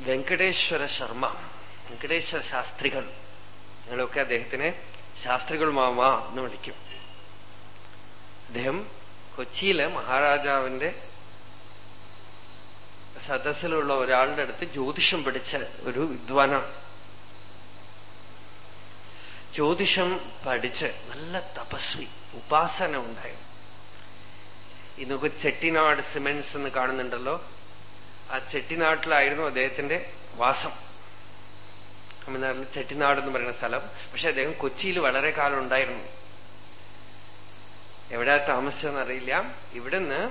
വെങ്കടേശ്വര ശർമ്മ വെങ്കടേശ്വര ശാസ്ത്രികൾ. ഞങ്ങളൊക്കെ അദ്ദേഹത്തിനെ ശാസ്ത്രികൾ മാമ എന്ന് വിളിക്കും. അദ്ദേഹം കൊച്ചിയിലെ മഹാരാജാവിന്റെ സദസ്സിലുള്ള ഒരാളുടെ അടുത്ത് ജ്യോതിഷം പഠിച്ച ഒരു വിദ്വാനാണ്. ജ്യോതിഷം പഠിച്ച് നല്ല തപസ്വി ഉപാസന ഉണ്ടായി. ഇന്നൊക്കെ ചെട്ടിനാട് സിമെന്റ്സ് എന്ന് കാണുന്നുണ്ടല്ലോ. ആ ചെട്ടിനാട്ടിലായിരുന്നു അദ്ദേഹത്തിന്റെ വാസം. തമിഴ്നാട്ടിൽ ചെട്ടിനാട് എന്ന് പറയുന്ന സ്ഥലം. പക്ഷെ അദ്ദേഹം കൊച്ചിയിൽ വളരെ കാലം ഉണ്ടായിരുന്നു. എവിടെ താമസിച്ചെന്നറിയില്ല ഇവിടുന്ന്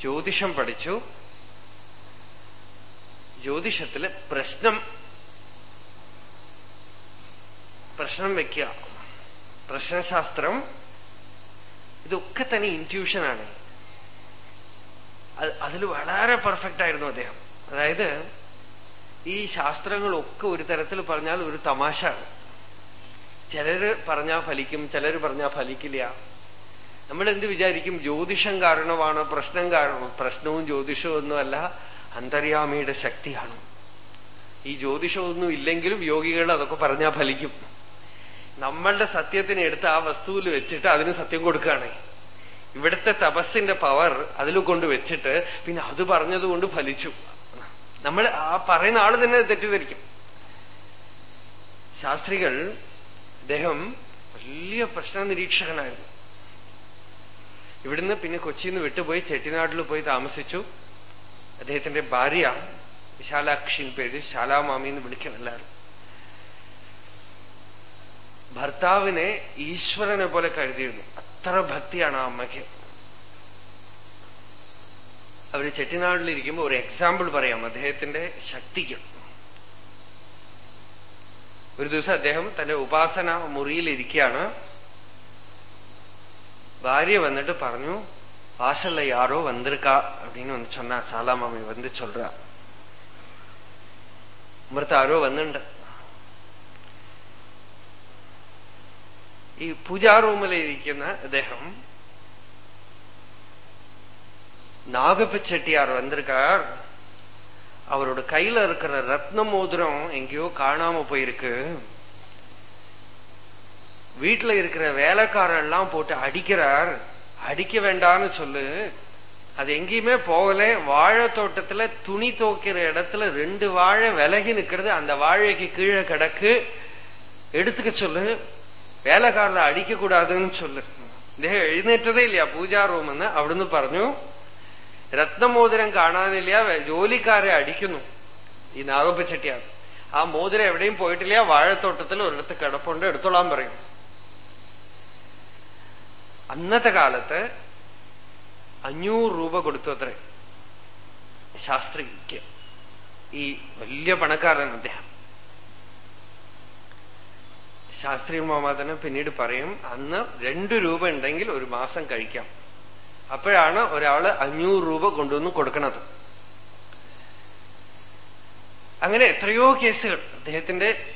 ജ്യോതിഷം പഠിച്ചു. ജ്യോതിഷത്തിൽ പ്രശ്നം പ്രശ്നം വെക്കുക. പ്രശ്നശാസ്ത്രം ഇതൊക്കെ തന്നെ ഇന്റ്യൂഷനാണ് അതിൽ വളരെ പെർഫെക്റ്റ് ആയിരുന്നു അദ്ദേഹം. അതായത് ഈ ശാസ്ത്രങ്ങളൊക്കെ ഒരു തരത്തിൽ പറഞ്ഞാൽ ഒരു തമാശ ചിലര് പറഞ്ഞാൽ ഫലിക്കും ചിലര് പറഞ്ഞാൽ ഫലിക്കില്ല. നമ്മൾ എന്ത് വിചാരിക്കും? ജ്യോതിഷം കാരണമാണ് പ്രശ്നം കാരണം? പ്രശ്നവും ജ്യോതിഷവും ഒന്നുമല്ല അന്തര്യാമിയുടെ ശക്തിയാണ്. ഈ ജ്യോതിഷമൊന്നും ഇല്ലെങ്കിലും യോഗികൾ അതൊക്കെ പറഞ്ഞാൽ ഫലിക്കും. നമ്മളുടെ സത്യത്തിനെടുത്ത് ആ വസ്തുവിൽ വെച്ചിട്ട് അതിന് സത്യം കൊടുക്കുകയാണ്. ഇവിടുത്തെ തപസ്സിന്റെ പവർ അതിൽ കൊണ്ട് വെച്ചിട്ട് പിന്നെ അത് പറഞ്ഞതുകൊണ്ട് ഫലിച്ചു. നമ്മൾ ആ പറയുന്ന ആൾ തന്നെ തെറ്റിദ്ധരിക്കും. ശാസ്ത്രികൾ അദ്ദേഹം വലിയ പ്രശ്ന നിരീക്ഷകനായിരുന്നു. ഇവിടുന്ന് പിന്നെ കൊച്ചിയിൽ നിന്ന് വിട്ടുപോയി ചെട്ടിനാട്ടിൽ പോയി താമസിച്ചു. അദ്ദേഹത്തിന്റെ ഭാര്യ വിശാലാക്ഷി പേര് ശാലാമാമി എന്ന് വിളിക്കണം ഭർത്താവിനെ ഈശ്വരനെ പോലെ കരുതിയിരുന്നു. അത്ര ഭക്തിയാണ് ആ അമ്മയ്ക്ക് അവര് ചെട്ടിനാട്ടിലിരിക്കുമ്പോ ഒരു എക്സാമ്പിൾ പറയാം അദ്ദേഹത്തിന്റെ ശക്തിക്ക് ഒരു ദിവസം അദ്ദേഹം തന്റെ ഉപാസന മുറിയിലിരിക്കുകയാണ് ഭാര്യ വന്നിട്ട് പറഞ്ഞു வாசல்ல யாரோ வந்திருக்கா அப்படின்னு வந்து சொன்னா சாலாமாமி வந்து சொல்றா ഉമ്മർത്ത് ആരോ ഈ പൂജാ റൂമിലിരിക്കുന്ന അദ്ദേഹം நாகப்ப செட்டியார் வந்திருக்கார் அவரோட கையில இருக்கிற ரத்ன மோதிரம் எங்கேயோ காணாம போயிருக்கு வீட்டுல இருக்கிற வேலைக்காரன் எல்லாம் போட்டு அடிக்கிறார் அடிக்க வேண்டாம்னு சொல்லு அது எங்கேயுமே போகல வாழை தோட்டத்துல துணி துவைக்கிற இடத்துல ரெண்டு வாழை விலகி நிக்கிறது அந்த வாழைக்கு கீழே கிடக்கு எடுத்துக்க சொல்லு വേലക്കാരനെ അടിക്കக்கூടാതെന്ന് ചൊല്ല. ഇദ്ദേഹം എഴുന്നേറ്റതേ ഇല്ല പൂജാ റൂമെന്ന് അവിടുന്ന് പറഞ്ഞു. രത്നമോതിരം കാണാനില്ല ജോലിക്കാരെ അടിക്കുന്നു. ഈ നാഗപ്പച്ചട്ടിയാണ്. ആ മോതിരം എവിടെയും പോയിട്ടില്ല വാഴത്തോട്ടത്തിൽ ഒരിടത്ത് കിടപ്പുണ്ട് എടുത്തോളാൻ പറയും. അന്നത്തെ കാലത്ത് അഞ്ഞൂറ് രൂപ കൊടുത്തു അത്രേ. ശാസ്ത്രിക്ക്. ഈ വലിയ പണക്കാരൻ അദ്ദേഹം. ശാസ്ത്രീയ മാമാതന് പിന്നീട് പറയും അന്ന് രണ്ടു രൂപ ഉണ്ടെങ്കിൽ ഒരു മാസം കഴിക്കാം. അപ്പോഴാണ് ഒരാൾ അഞ്ഞൂറ് രൂപ കൊണ്ടുവന്ന് കൊടുക്കുന്നത് അങ്ങനെ എത്രയോ കേസുകൾ. അദ്ദേഹത്തിന്റെ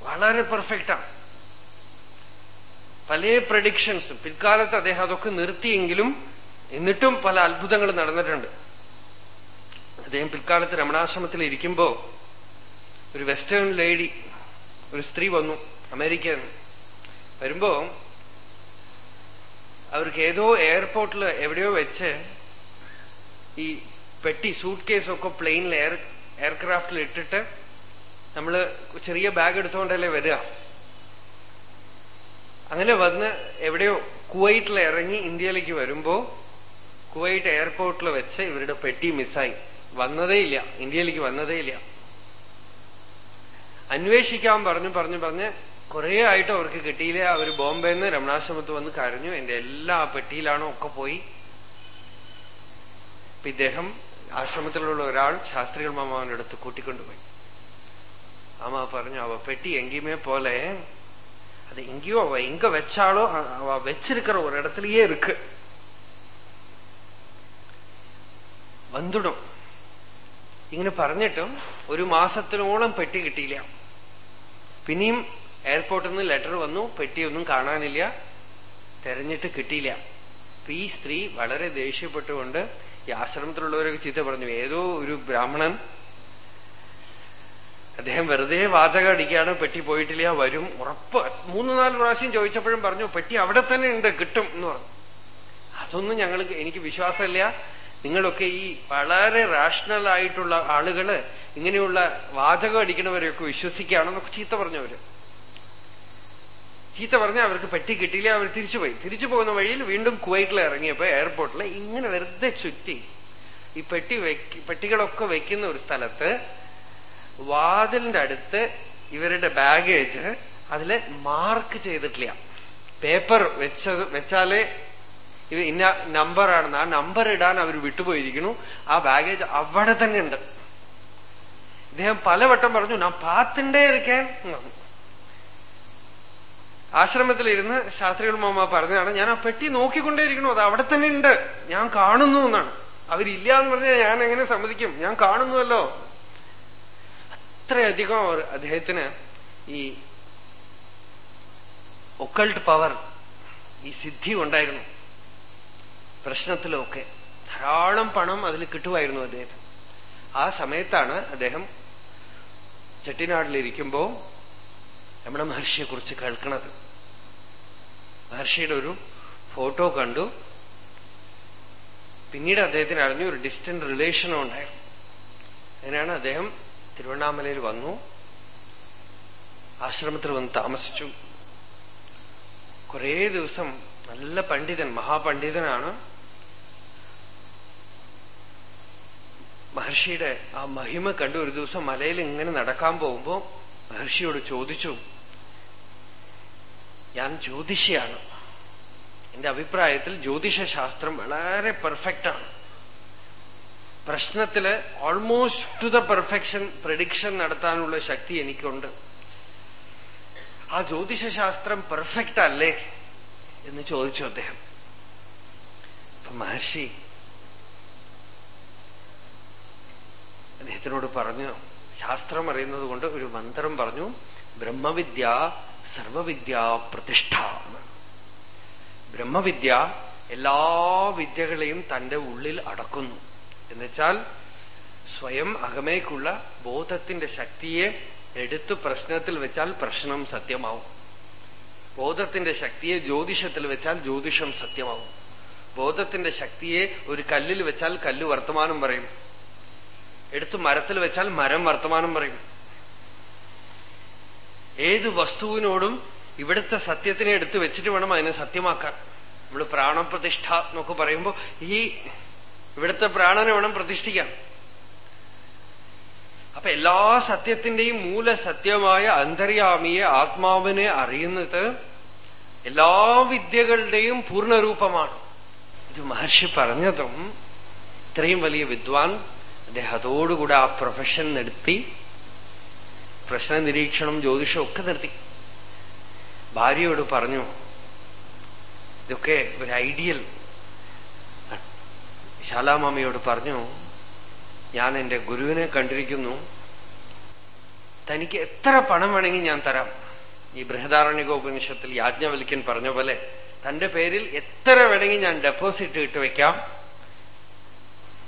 വളരെ പെർഫെക്റ്റാണ് പല പ്രഡിക്ഷൻസും പിൽക്കാലത്ത് അദ്ദേഹം അതൊക്കെ നിർത്തിയെങ്കിലും എന്നിട്ടും പല അത്ഭുതങ്ങൾ നടന്നിട്ടുണ്ട്. അദ്ദേഹം പിൽക്കാലത്ത് രമണാശ്രമത്തിൽ ഇരിക്കുമ്പോ ഒരു വെസ്റ്റേൺ ലേഡി ഒരു സ്ത്രീ വന്നു അമേരിക്കൻ വരുമ്പോ അവർക്ക് ഏതോ എയർപോർട്ടിൽ എവിടെയോ വെച്ച് ഈ പെട്ടി സൂട്ട് കേസൊക്കെ പ്ലെയിനിൽ എയർ എയർക്രാഫ്റ്റിൽ ഇട്ടിട്ട് നമ്മൾ ചെറിയ ബാഗ് എടുത്തുകൊണ്ടല്ലേ വരിക. അങ്ങനെ വന്ന് എവിടെയോ കുവൈറ്റിൽ ഇറങ്ങി ഇന്ത്യയിലേക്ക് വരുമ്പോ കുവൈറ്റ് എയർപോർട്ടിൽ വെച്ച് ഇവരുടെ പെട്ടി മിസ്സായി. വന്നതേ ഇല്ല. ഇന്ത്യയിലേക്ക് വന്നതേ ഇല്ല. അന്വേഷിക്കാൻ പറഞ്ഞു പറഞ്ഞു പറഞ്ഞ് കുറെ ആയിട്ട് അവർക്ക് കിട്ടിയില്ല അവർ ബോംബെന്ന് രമണാശ്രമത്ത് വന്ന് കരഞ്ഞു എന്റെ എല്ലാ പെട്ടിയിലാണോ ഒക്കെ പോയി അപ്പൊ ഇദ്ദേഹം ആശ്രമത്തിലുള്ള ഒരാൾ ശാസ്ത്രികൾ മാമാവിന്റെ അടുത്ത് കൂട്ടിക്കൊണ്ടുപോയി ஆமா പറഞ്ഞു அவ பெட்டி எங்கேயுமே போல அது எங்கேயோ அவ எங்க வச்சாலோ அவ வச்சிருக்கிற ஒரு இடத்துலயே இருக்கு வந்துடும் ഇങ്ങനെ പറഞ്ഞിട്ടും ഒരു മാസത്തിനോളം പെട്ടി കിട്ടിയില്ല. പിന്നെയും എയർപോർട്ടിൽ നിന്ന് ലെറ്റർ വന്നു പെട്ടിയൊന്നും കാണാനില്ല തെരഞ്ഞിട്ട് കിട്ടിയില്ല. അപ്പൊ ഈ സ്ത്രീ വളരെ ദേഷ്യപ്പെട്ടുകൊണ്ട് ഈ ആശ്രമത്തിലുള്ളവരൊക്കെ ചീത്ത പറഞ്ഞു ഏതോ ഒരു ബ്രാഹ്മണൻ അദ്ദേഹം വെറുതെ വാചകം അടിക്കുകയാണ് പെട്ടി പോയിട്ടില്ല വരും. ഉറപ്പ് മൂന്ന് നാല് പ്രാവശ്യം ചോദിച്ചപ്പോഴും പറഞ്ഞു പെട്ടി അവിടെ തന്നെ ഉണ്ട് കിട്ടും എന്ന് പറഞ്ഞു. അതൊന്നും ഞങ്ങൾക്ക് എനിക്ക് വിശ്വാസമില്ല. നിങ്ങളൊക്കെ ഈ വളരെ റാഷണൽ ആയിട്ടുള്ള ആളുകൾ ഇങ്ങനെയുള്ള വാചകം അടിക്കണവരെയൊക്കെ വിശ്വസിക്കുകയാണെന്നൊക്കെ ചീത്ത പറഞ്ഞവര്. ചീത്ത പറഞ്ഞ അവർക്ക് പെട്ടി കിട്ടിയില്ല അവർ തിരിച്ചുപോയി. തിരിച്ചു പോകുന്ന വഴിയിൽ വീണ്ടും കുവൈറ്റിൽ ഇറങ്ങിയപ്പോ എയർപോർട്ടിൽ ഇങ്ങനെ വെറുതെ ചുറ്റി ഈ പെട്ടി പെട്ടികളൊക്കെ വെക്കുന്ന ഒരു സ്ഥലത്ത് വാതിലിന്റെ അടുത്ത് ഇവരുടെ ബാഗേജ് അതിൽ മാർക്ക് ചെയ്തിട്ടില്ല. പേപ്പർ വെച്ചത് വെച്ചാലേ ഇത് ഇന്ന നമ്പറാണെന്ന് ആ നമ്പർ ഇടാൻ അവർ വിട്ടുപോയിരിക്കുന്നു. ആ ബാഗേജ് അവിടെ തന്നെ ഉണ്ട്. ഇദ്ദേഹം പലവട്ടം പറഞ്ഞു ഞാൻ പാത്തിണ്ടേ ഇരിക്കാൻ ആശ്രമത്തിലിരുന്ന് ശാസ്ത്രികൾ മാമ പറഞ്ഞതാണ് ഞാൻ ആ പെട്ടി നോക്കിക്കൊണ്ടേയിരിക്കണു അത് അവിടെ തന്നെ ഉണ്ട്. ഞാൻ കാണുന്നു എന്നാണ്. അവരില്ല എന്ന് പറഞ്ഞാൽ ഞാൻ എങ്ങനെ സമ്മതിക്കും? ഞാൻ കാണുന്നുവല്ലോ. അത്രയധികം അദ്ദേഹത്തിന് ഈ ഒക്കൾട്ട് പവർ ഈ സിദ്ധി ഉണ്ടായിരുന്നു പ്രശ്നത്തിലൊക്കെ ധാരാളം പണം അതിൽ കിട്ടുമായിരുന്നു അദ്ദേഹത്തിന് ആ സമയത്താണ് അദ്ദേഹം ചെട്ടിനാടിലിരിക്കുമ്പോ രമണ മഹർഷിയെ കുറിച്ച് കേൾക്കണത്. മഹർഷിയുടെ ഒരു ഫോട്ടോ കണ്ടു. പിന്നീട് അദ്ദേഹത്തിന് അറിഞ്ഞു ഒരു ഡിസ്റ്റന്റ് റിലേഷനും ഉണ്ടായിരുന്നു. അങ്ങനെയാണ് അദ്ദേഹം തിരുവണ്ണാമലയിൽ വന്നു. ആശ്രമത്തിൽ വന്ന് താമസിച്ചു. കുറേ ദിവസം നല്ല പണ്ഡിതൻ മഹാപണ്ഡിതനാണ്. മഹർഷിയുടെ ആ മഹിമ കണ്ടു ഒരു ദിവസം മലയിൽ ഇങ്ങനെ നടക്കാൻ പോകുമ്പോ മഹർഷിയോട് ചോദിച്ചു ഞാൻ ജ്യോതിഷിയാണ്. എന്റെ അഭിപ്രായത്തിൽ ജ്യോതിഷ ശാസ്ത്രം വളരെ പെർഫെക്റ്റ് ആണ്. പ്രശ്നത്തിൽ almost to the perfection prediction നടത്താനുള്ള ശക്തി എനിക്കുണ്ട്. ആ ജ്യോതിഷ ശാസ്ത്രം പെർഫെക്റ്റ് അല്ലേ? എന്ന് ചോദിച്ചു അദ്ദേഹം. മഹർഷി അദ്ദേഹത്തിനോട് പറഞ്ഞു ശാസ്ത്രം അറിയുന്നത് കൊണ്ട് ഒരു മന്ത്രം പറഞ്ഞു ബ്രഹ്മവിദ്യ സർവവിദ്യ പ്രതിഷ്ഠ ബ്രഹ്മവിദ്യ എല്ലാ വിദ്യകളെയും തന്റെ ഉള്ളിൽ അടക്കുന്നു. എന്നുവെച്ചാൽ സ്വയം അകമേക്കുള്ള ബോധത്തിന്റെ ശക്തിയെ എടുത്ത് പ്രശ്നത്തിൽ വെച്ചാൽ പ്രശ്നം സത്യമാവും. ബോധത്തിന്റെ ശക്തിയെ ജ്യോതിഷത്തിൽ വെച്ചാൽ ജ്യോതിഷം സത്യമാവും. ബോധത്തിന്റെ ശക്തിയെ ഒരു കല്ലിൽ വെച്ചാൽ കല്ല് വർത്തമാനം പറയും. എടുത്ത് മരത്തിൽ വെച്ചാൽ മരം വർത്തമാനം പറയും. ഏത് വസ്തുവിനോടും ഇവിടുത്തെ സത്യത്തിനെ എടുത്തു വെച്ചിട്ട് വേണം അതിനെ സത്യമാക്കാൻ. നമ്മൾ പ്രാണപ്രതിഷ്ഠ എന്നൊക്കെ പറയുമ്പോ ഈ ഇവിടുത്തെ പ്രാണനെ വേണം പ്രതിഷ്ഠിക്കാൻ. അപ്പൊ എല്ലാ സത്യത്തിന്റെയും മൂലസത്യമായ അന്തര്യാമിയെ ആത്മാവിനെ അറിയുന്നത് എല്ലാ വിദ്യകളുടെയും പൂർണരൂപമാണ് ഇത് മഹർഷി പറഞ്ഞതും ഇത്രയും വലിയ വിദ്വാൻ അദ്ദേഹത്തോടുകൂടെ ആ പ്രൊഫഷൻ നിർത്തി. പ്രശ്ന നിരീക്ഷണം ജ്യോതിഷം ഒക്കെ നിർത്തി. ഭാര്യയോട് പറഞ്ഞു ഇതൊക്കെ ഒരു ഐഡിയൽ ശാലാമാമയോട് പറഞ്ഞു ഞാൻ എന്റെ ഗുരുവിനെ കണ്ടിരിക്കുന്നു. തനിക്ക് എത്ര പണം വേണമെങ്കിൽ ഞാൻ തരാം. ഈ ബൃഹദാരണ്യക ഉപനിഷത്തിൽ യാജ്ഞവലിക്കൻ പറഞ്ഞ പോലെ തന്റെ പേരിൽ എത്ര വേണമെങ്കിൽ ഞാൻ ഡെപ്പോസിറ്റ് ഇട്ട് വെക്കാം.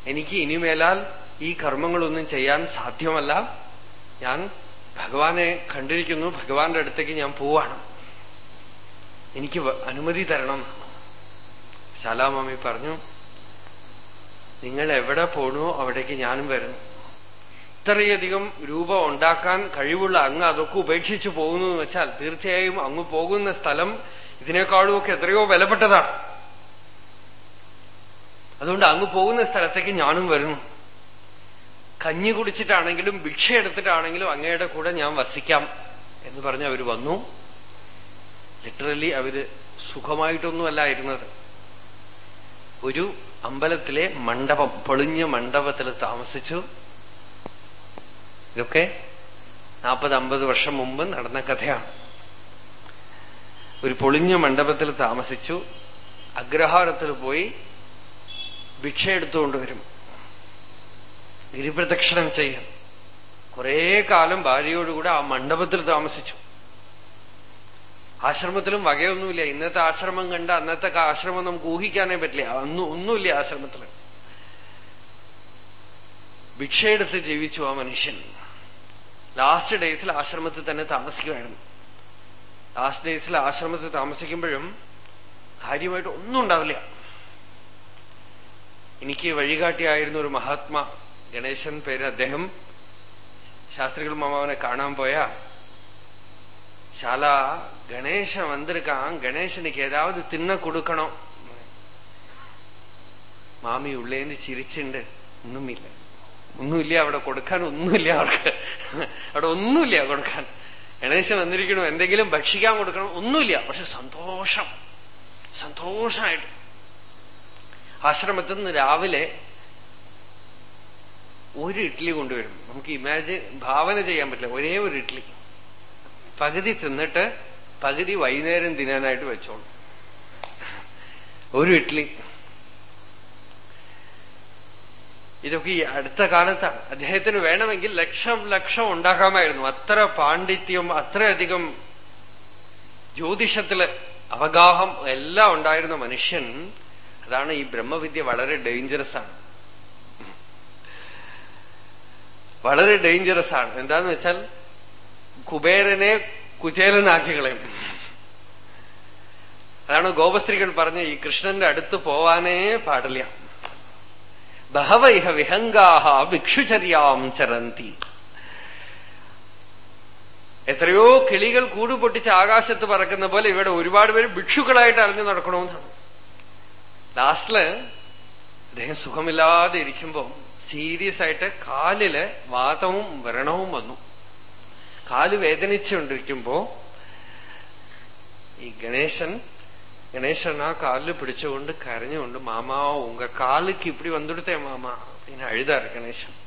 എനിക്ക് ഇനിമേലാൽ ഈ കർമ്മങ്ങളൊന്നും ചെയ്യാൻ സാധ്യമല്ല. ഞാൻ ഭഗവാനെ കണ്ടിരിക്കുന്നു. ഭഗവാന്റെ അടുത്തേക്ക് ഞാൻ പോവാണ്. എനിക്ക് അനുമതി തരണം. ശാലാമാമി പറഞ്ഞു നിങ്ങൾ എവിടെ പോണോ അവിടേക്ക് ഞാനും വരുന്നു ഇത്രയധികം രൂപ ഉണ്ടാക്കാൻ കഴിവുള്ള അങ്ങ് അതൊക്കെ ഉപേക്ഷിച്ചു പോകുന്നു എന്ന് വെച്ചാൽ തീർച്ചയായും അങ്ങ് പോകുന്ന സ്ഥലം ഇതിനേക്കാളും ഒക്കെ എത്രയോ വിലപ്പെട്ടതാണ്. അതുകൊണ്ട് അങ്ങ് പോകുന്ന സ്ഥലത്തേക്ക് ഞാനും വരുന്നു. കഞ്ഞി കുടിച്ചിട്ടാണെങ്കിലും ഭിക്ഷ എടുത്തിട്ടാണെങ്കിലും അങ്ങയുടെ കൂടെ ഞാൻ വസിക്കാം എന്ന് പറഞ്ഞ് അവർ വന്നു. ലിറ്ററലി അവർ സുഖമായിട്ടൊന്നുമല്ല ഇരുന്നത്. ഒരു അമ്പലത്തിലെ മണ്ഡപം പൊളിഞ്ഞ മണ്ഡപത്തിൽ താമസിച്ചു. ഇതൊക്കെ നാൽപ്പത് അമ്പത് വർഷം മുമ്പ് നടന്ന കഥയാണ്. ഒരു പൊളിഞ്ഞ മണ്ഡപത്തിൽ താമസിച്ചു. അഗ്രഹാരത്തിൽ പോയി ഭിക്ഷ എടുത്തുകൊണ്ട് വരും. ഗിരിപ്രദക്ഷിണം ചെയ്യാം കുറേ കാലം ഭാര്യയോടുകൂടെ ആ മണ്ഡപത്തിൽ താമസിച്ചു. ആശ്രമത്തിലും വകയൊന്നുമില്ല. ഇന്നത്തെ ആശ്രമം കണ്ട അന്നത്തെ ആശ്രമം നമുക്ക് ഊഹിക്കാനേ പറ്റില്ല. അന്നും ഒന്നുമില്ല ആശ്രമത്തിൽ. ഭിക്ഷയെടുത്ത് ജീവിച്ചു ആ മനുഷ്യൻ. ലാസ്റ്റ് ഡേയ്സിൽ ആശ്രമത്തിൽ തന്നെ താമസിക്കുമായിരുന്നു. ലാസ്റ്റ് ഡേയ്സിൽ ആശ്രമത്തിൽ താമസിക്കുമ്പോഴും കാര്യമായിട്ട് ഒന്നും ഉണ്ടാവില്ല. എനിക്ക് വഴികാട്ടിയായിരുന്ന ഒരു മഹാത്മാ ഗണേശൻ പേര് അദ്ദേഹം ശാസ്ത്രികൾ മാമാവനെ കാണാൻ പോയാ ശാല கணேசன் வந்திருக்கான் கணேசனுக்கு ஏதாவது தின்ன கொடுக்கணும் മാമി ഉള്ളേന്ന് ചിരിച്ചുണ്ട് ഒന്നുമില്ല ഒന്നുമില്ല അവിടെ കൊടുക്കാൻ ഒന്നുമില്ല അവർക്ക് അവിടെ ഒന്നുമില്ല കൊടുക്കാൻ ഗണേശൻ വന്നിരിക്കണു എന്തെങ്കിലും ഭക്ഷിക്കാൻ കൊടുക്കണം ഒന്നുമില്ല പക്ഷെ സന്തോഷം സന്തോഷമായിട്ട് ആശ്രമത്തിൽ നിന്ന് രാവിലെ ഒരു ഇഡ്ഡലി കൊണ്ടുവരും. നമുക്ക് ഇമാജിൻ ഭാവന ചെയ്യാൻ പറ്റില്ല. ഒരേ ഒരു ഇഡ്ഡലി പകുതി തിന്നിട്ട് പകുതി വൈകുന്നേരം തിന്നാനായിട്ട് വെച്ചോളൂ. ഒരു ഇഡ്ഡലി ഇതൊക്കെ ഈ അടുത്ത കാലത്താണ് അദ്ദേഹത്തിന് വേണമെങ്കിൽ ലക്ഷം ലക്ഷം ഉണ്ടാക്കാമായിരുന്നു. അത്ര പാണ്ഡിത്യം അത്രയധികം ജ്യോതിഷത്തിൽ അവഗാഹം എല്ലാം ഉണ്ടായിരുന്ന മനുഷ്യൻ അതാണ് ഈ ബ്രഹ്മവിദ്യ വളരെ ഡേഞ്ചറസ് ആണ്. വളരെ ഡേഞ്ചറസ് ആണ്. എന്താന്ന് വെച്ചാൽ കുബേരനെ കുചേലനാക്കി കളയും. അതാണ് ഗോപസ്ത്രീകൾ പറഞ്ഞ ഈ കൃഷ്ണന്റെ അടുത്ത് പോവാനേ പാടില്ല. ബഹവൈഹ വിഹങ്കാഹ ഭിക്ഷുചര്യാം ചരന്തി. എത്രയോ കിളികൾ കൂട് പൊട്ടിച്ച് ആകാശത്ത് പറക്കുന്ന പോലെ ഇവിടെ ഒരുപാട് പേര് ഭിക്ഷുക്കളായിട്ട് അറിഞ്ഞു നടക്കണമെന്നാണ്. ലാസ്റ്റിൽ അദ്ദേഹം സുഖമില്ലാതെ ഇരിക്കുമ്പോ സീരിയസ് ആയിട്ട് കാലില് വാതവും വ്രണവും വന്നു കാല് വേദനിച്ചുകൊണ്ടിരിക്കുമ്പോ ഈ ഗണേശൻ ഗണേശൻ ആ കാലില് പിടിച്ചുകൊണ്ട് കരഞ്ഞുകൊണ്ട് മാമാ ഉങ്ക കാലുക്ക് இப்படி வந்துடுத்தே மாமா அப்படின்னு அழுதாரு கணேசன்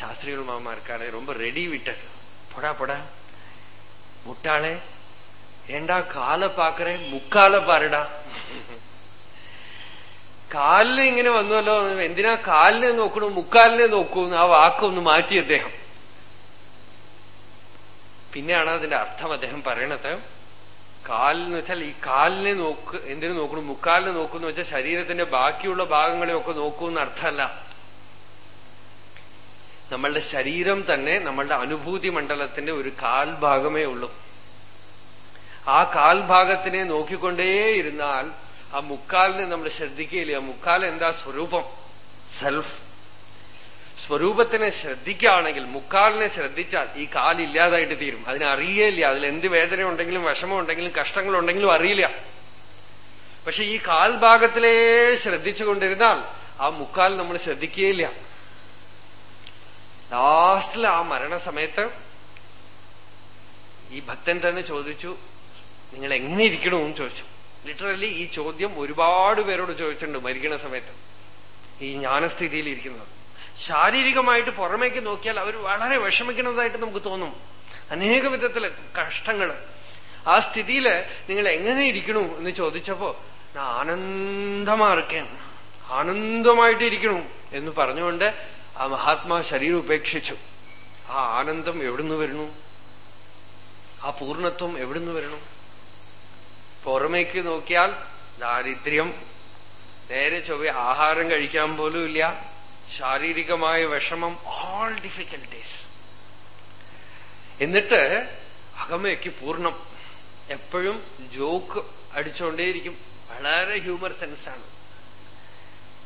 சாஸ்திரிகள் மாமா இருக்காரு ரொம்ப ரெடி விட்டார் பொடா பொடா முட்டாளே ஏண்டா കാല പാക്കറേ മുക്കാല പാരടാ കാലിന് ഇങ്ങനെ വന്നുവല്ലോ എന്തിനാ കാലിനെ നോക്കണു മുക്കാലിനെ നോക്കൂ ആ വാക്കൊന്ന് മാറ്റി അദ്ദേഹം. പിന്നെയാണ് അതിന്റെ അർത്ഥം അദ്ദേഹം പറയണത്. കാലിന്ന് വെച്ചാൽ ഈ കാലിനെ നോക്ക് എന്തിനു നോക്കണു? മുക്കാലിനെ നോക്കുന്നു വെച്ചാൽ ശരീരത്തിന്റെ ബാക്കിയുള്ള ഭാഗങ്ങളെയൊക്കെ നോക്കൂ എന്ന് അർത്ഥമല്ല. നമ്മളുടെ ശരീരം തന്നെ നമ്മളുടെ അനുഭൂതി മണ്ഡലത്തിന്റെ ഒരു കാൽഭാഗമേ ഉള്ളൂ. ആ കാൽഭാഗത്തിനെ നോക്കിക്കൊണ്ടേയിരുന്നാൽ ആ മുക്കാലിനെ നമ്മൾ ശ്രദ്ധിക്കുകയില്ല. ആ മുക്കാൽ എന്താ? സ്വരൂപം. സെൽഫ് സ്വരൂപത്തിനെ ശ്രദ്ധിക്കുകയാണെങ്കിൽ മുക്കാലിനെ ശ്രദ്ധിച്ചാൽ ഈ കാലില്ലാതായിട്ട് തീരും. അതിനെ അറിയേയില്ല. അതിൽ എന്ത് വേദന ഉണ്ടെങ്കിലും വിഷമം ഉണ്ടെങ്കിലും കഷ്ടങ്ങളുണ്ടെങ്കിലും അറിയില്ല. പക്ഷെ ഈ കാൽ ഭാഗത്തിലേ ശ്രദ്ധിച്ചുകൊണ്ടിരുന്നാൽ ആ മുക്കാൽ നമ്മൾ ശ്രദ്ധിക്കുകയില്ല. ലാസ്റ്റിൽ ആ മരണസമയത്ത് ഈ ഭക്തൻ തന്നെ ചോദിച്ചു നിങ്ങൾ എങ്ങനെ ഇരിക്കണമെന്ന് ചോദിച്ചു. ലിറ്ററലി ഈ ചോദ്യം ഒരുപാട് പേരോട് ചോദിച്ചിട്ടുണ്ട് മരിക്കുന്ന സമയത്ത്. ഈ ജ്ഞാനസ്ഥിതിയിൽ ഇരിക്കുന്നത്. ശാരീരികമായിട്ട് പുറമേക്ക് നോക്കിയാൽ അവർ വളരെ വിഷമിക്കുന്നതായിട്ട് നമുക്ക് തോന്നും. അനേക വിധത്തിൽ കഷ്ടങ്ങൾ. ആ സ്ഥിതിയിൽ നിങ്ങൾ എങ്ങനെ ഇരിക്കണു എന്ന് ചോദിച്ചപ്പോ ആനന്ദമാ ഇരിക്കണം ആനന്ദമായിട്ട് ഇരിക്കണു എന്ന് പറഞ്ഞുകൊണ്ട് ആ മഹാത്മാ ശരീരം ഉപേക്ഷിച്ചു. ആ ആനന്ദം എവിടുന്ന് വരണു ആ പൂർണത്വം എവിടുന്ന് വരണു പുറമേക്ക് നോക്കിയാൽ ദാരിദ്ര്യം നേരെ ചൊവ്വ ആഹാരം കഴിക്കാൻ പോലും ഇല്ല ശാരീരികമായ വിഷമം ഓൾ ഡിഫിക്കൽട്ടീസ് എന്നിട്ട് അകമയ്ക്ക് പൂർണ്ണം എപ്പോഴും ജോക്ക് അടിച്ചുകൊണ്ടേയിരിക്കും വളരെ ഹ്യൂമർ സെൻസ് ആണ്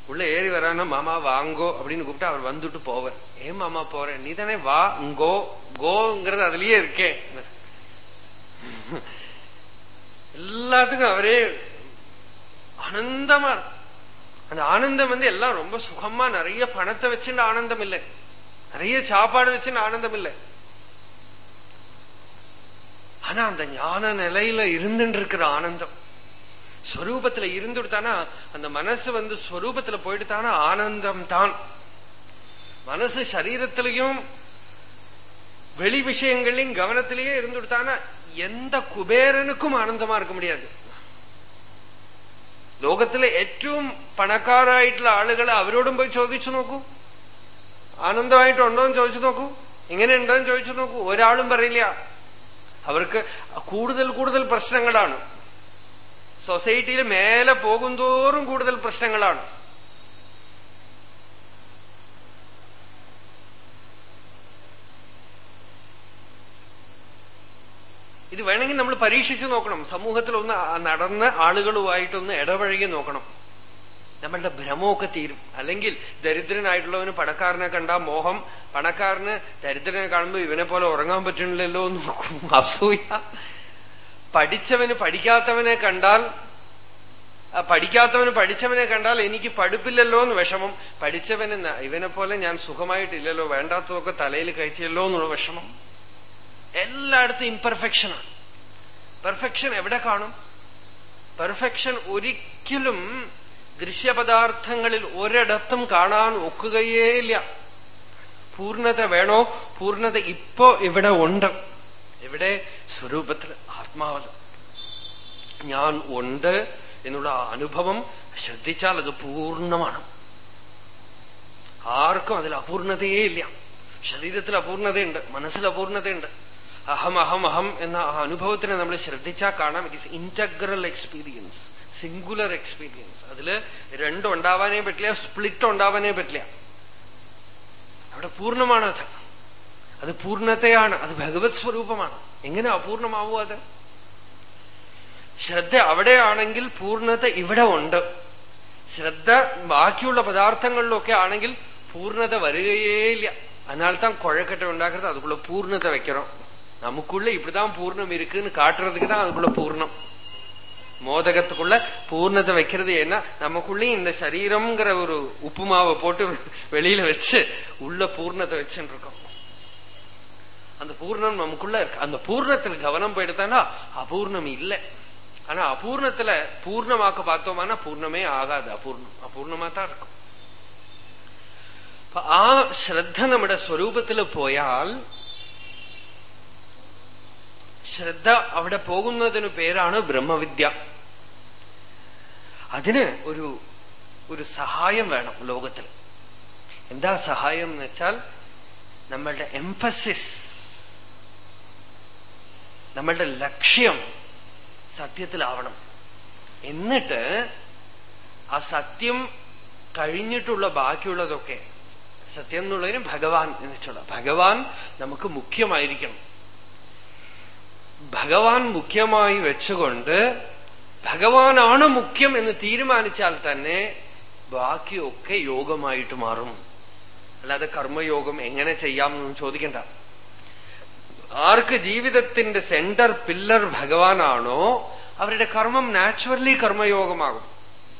உள்ள ஏறி வரானா மாமா வாங்கோ அப்படின்னு கூப்பிட்டு அவர் வந்துட்டு போவார் ஏன் மாமா போறேன் நீ தானே வா கோ கோங்கிறது அதுலயே இருக்கே எல்லாத்துக்கும் அவரே ஆனந்தமா அந்த ஆனந்தம் வந்து எல்லாம் ரொம்ப சுகமா நிறைய பணத்தை வச்சுட்டு ஆனந்தம் இல்லை. நிறைய சாப்பாடு வச்சுன்னு ஆனந்தம் இல்லை. ஆனா அந்த ஞான நிலையில இருந்துட்டு இருக்கிற ஆனந்தம். ஸ்வரூபத்துல இருந்துட்டானா அந்த மனசு வந்து ஸ்வரூபத்துல போயிட்டுதானா ஆனந்தம் தான். மனசு சரீரத்திலையும் வெளி விஷயங்களையும் கவனத்திலேயே இருந்துட்டானா எந்த குபேரனுக்கும் ആനന്ദമാ இருக்க முடியாது ലോകത്തിലെ ഏറ്റവും പണക്കാരായിട്ടുള്ള ആളുകൾ അവരോടും പോയി ചോദിച്ചു നോക്കൂ ആനന്ദമായിട്ടുണ്ടോ എന്ന് ചോദിച്ചു നോക്കൂ എങ്ങനെയുണ്ടോ എന്ന് ചോദിച്ചു നോക്കൂ ഒരാളും പറയില്ല അവർക്ക് കൂടുതൽ കൂടുതൽ പ്രശ്നങ്ങളാണ് സൊസൈറ്റിയിൽ മേലെ പോകുന്തോറും കൂടുതൽ പ്രശ്നങ്ങളാണ് ഇത് വേണമെങ്കിൽ നമ്മൾ പരീക്ഷിച്ച് നോക്കണം. സമൂഹത്തിൽ ഒന്ന് നടന്ന ആളുകളുമായിട്ടൊന്ന് ഇടപഴകി നോക്കണം. നമ്മളുടെ ഭ്രമമൊക്കെ തീരും. അല്ലെങ്കിൽ ദരിദ്രനായിട്ടുള്ളവന് പണക്കാരനെ കണ്ട മോഹം. പണക്കാരന് ദരിദ്രനെ കാണുമ്പോൾ ഇവനെ പോലെ ഉറങ്ങാൻ പറ്റുന്നില്ലല്ലോ എന്ന് നോക്കും. അസൂയ. പഠിച്ചവന് പഠിക്കാത്തവനെ കണ്ടാൽ പഠിക്കാത്തവന് പഠിച്ചവനെ കണ്ടാൽ എനിക്ക് പഠിപ്പില്ലല്ലോ എന്ന് വിഷമം. പഠിച്ചവന് ഇവനെ പോലെ ഞാൻ സുഖമായിട്ടില്ലല്ലോ വേണ്ടാത്തതൊക്കെ തലയിൽ കയറ്റിയല്ലോ എന്നുള്ള വിഷമം. എല്ലായിടത്തും ഇംപെർഫെക്ഷനാണ് പെർഫെക്ഷൻ എവിടെ കാണും? പെർഫെക്ഷൻ ഒരിക്കലും ദൃശ്യപദാർത്ഥങ്ങളിൽ ഒരിടത്തും കാണാൻ ഒക്കുകയേയില്ല പൂർണത വേണോ? പൂർണത ഇപ്പോ ഇവിടെ ഉണ്ട്. ഇവിടെ സ്വരൂപത്തിൽ ആത്മാവിൽ ഞാൻ ഉണ്ട് എന്നുള്ള അനുഭവം ശ്രദ്ധിച്ചാൽ അത് പൂർണമാണ്. ആർക്കും അതിൽ അപൂർണതയേ ഇല്ല. ശരീരത്തിൽ അപൂർണതയുണ്ട് മനസ്സിൽ അപൂർണതയുണ്ട് അഹം അഹം അഹം എന്ന ആ അനുഭവത്തിനെ നമ്മൾ ശ്രദ്ധിച്ചാൽ കാണാം. It is integral experience singular experience അതിൽ രണ്ടും ഉണ്ടാവാനേ പറ്റില്ല സ്പ്ലിറ്റ് ഉണ്ടാവാനേ പറ്റില്ല. അവിടെ പൂർണമാണ് അത്. അത് പൂർണതയാണ്. അത് ഭഗവത് സ്വരൂപമാണ്. എങ്ങനെ അപൂർണമാവുക അത്? ശ്രദ്ധ അവിടെയാണെങ്കിൽ പൂർണത ഇവിടെ ഉണ്ട്. ശ്രദ്ധ ബാക്കിയുള്ള പദാർത്ഥങ്ങളിലൊക്കെ ആണെങ്കിൽ പൂർണത വരുകയേയില്ല അതിനാൽത്താൻ കുഴക്കട്ട ഉണ്ടാക്കരുത്. അതുക്കുള്ള പൂർണത വെക്കണം. நமக்குள்ள இப்படிதான் பூர்ணம் இருக்குன்னு காட்டுறதுக்கு தான் அதுக்குள்ள பூர்ணம். மோதகத்துக்குள்ள பூர்ணத்தை வைக்கிறது ஏன்னா நமக்குள்ளயும் இந்த சரீரம்ங்கிற ஒரு உப்பு மாவை போட்டு வெளியில வச்சு உள்ள பூர்ணத்தை வச்சுட்டு இருக்கோம். அந்த பூர்ணம் நமக்குள்ள இருக்கு. அந்த பூர்ணத்துல கவனம் போயிடுதானா அபூர்ணம் இல்லை. ஆனா அபூர்ணத்துல பூர்ணமாக்க பார்த்தோம்னா பூர்ணமே ஆகாது. அபூர்ணம். அபூர்ணமா தான் இருக்கும். ஆ ஸ்ரத்த நம்மட ஸ்வரூபத்துல போயால் ശ്രദ്ധ അവിടെ പോകുന്നതിന് പേരാണ് ബ്രഹ്മവിദ്യ. അതിന് ഒരു ഒരു സഹായം വേണം ലോകത്തിൽ. എന്താ സഹായം എന്ന് വെച്ചാൽ നമ്മളുടെ എംഫസിസ് നമ്മളുടെ ലക്ഷ്യം സത്യത്തിലാവണം. എന്നിട്ട് ആ സത്യം കഴിഞ്ഞിട്ടുള്ള ബാക്കിയുള്ളതൊക്കെ സത്യം എന്നുള്ളതിന് ഭഗവാൻ എന്ന് ഭഗവാൻ നമുക്ക് മുഖ്യമായിരിക്കണം. ഭഗവാൻ മുഖ്യമായി വെച്ചുകൊണ്ട് ഭഗവാനാണ് മുഖ്യം എന്ന് തീരുമാനിച്ചാൽ തന്നെ ബാക്കിയൊക്കെ യോഗമായിട്ട് മാറും. അല്ലാതെ കർമ്മയോഗം എങ്ങനെ ചെയ്യാം എന്ന് ചോദിക്കണ്ട. ആർക്ക് ജീവിതത്തിന്റെ സെന്റർ പില്ലർ ഭഗവാനാണോ അവരുടെ കർമ്മം നാച്ചുറലി കർമ്മയോഗമാകും.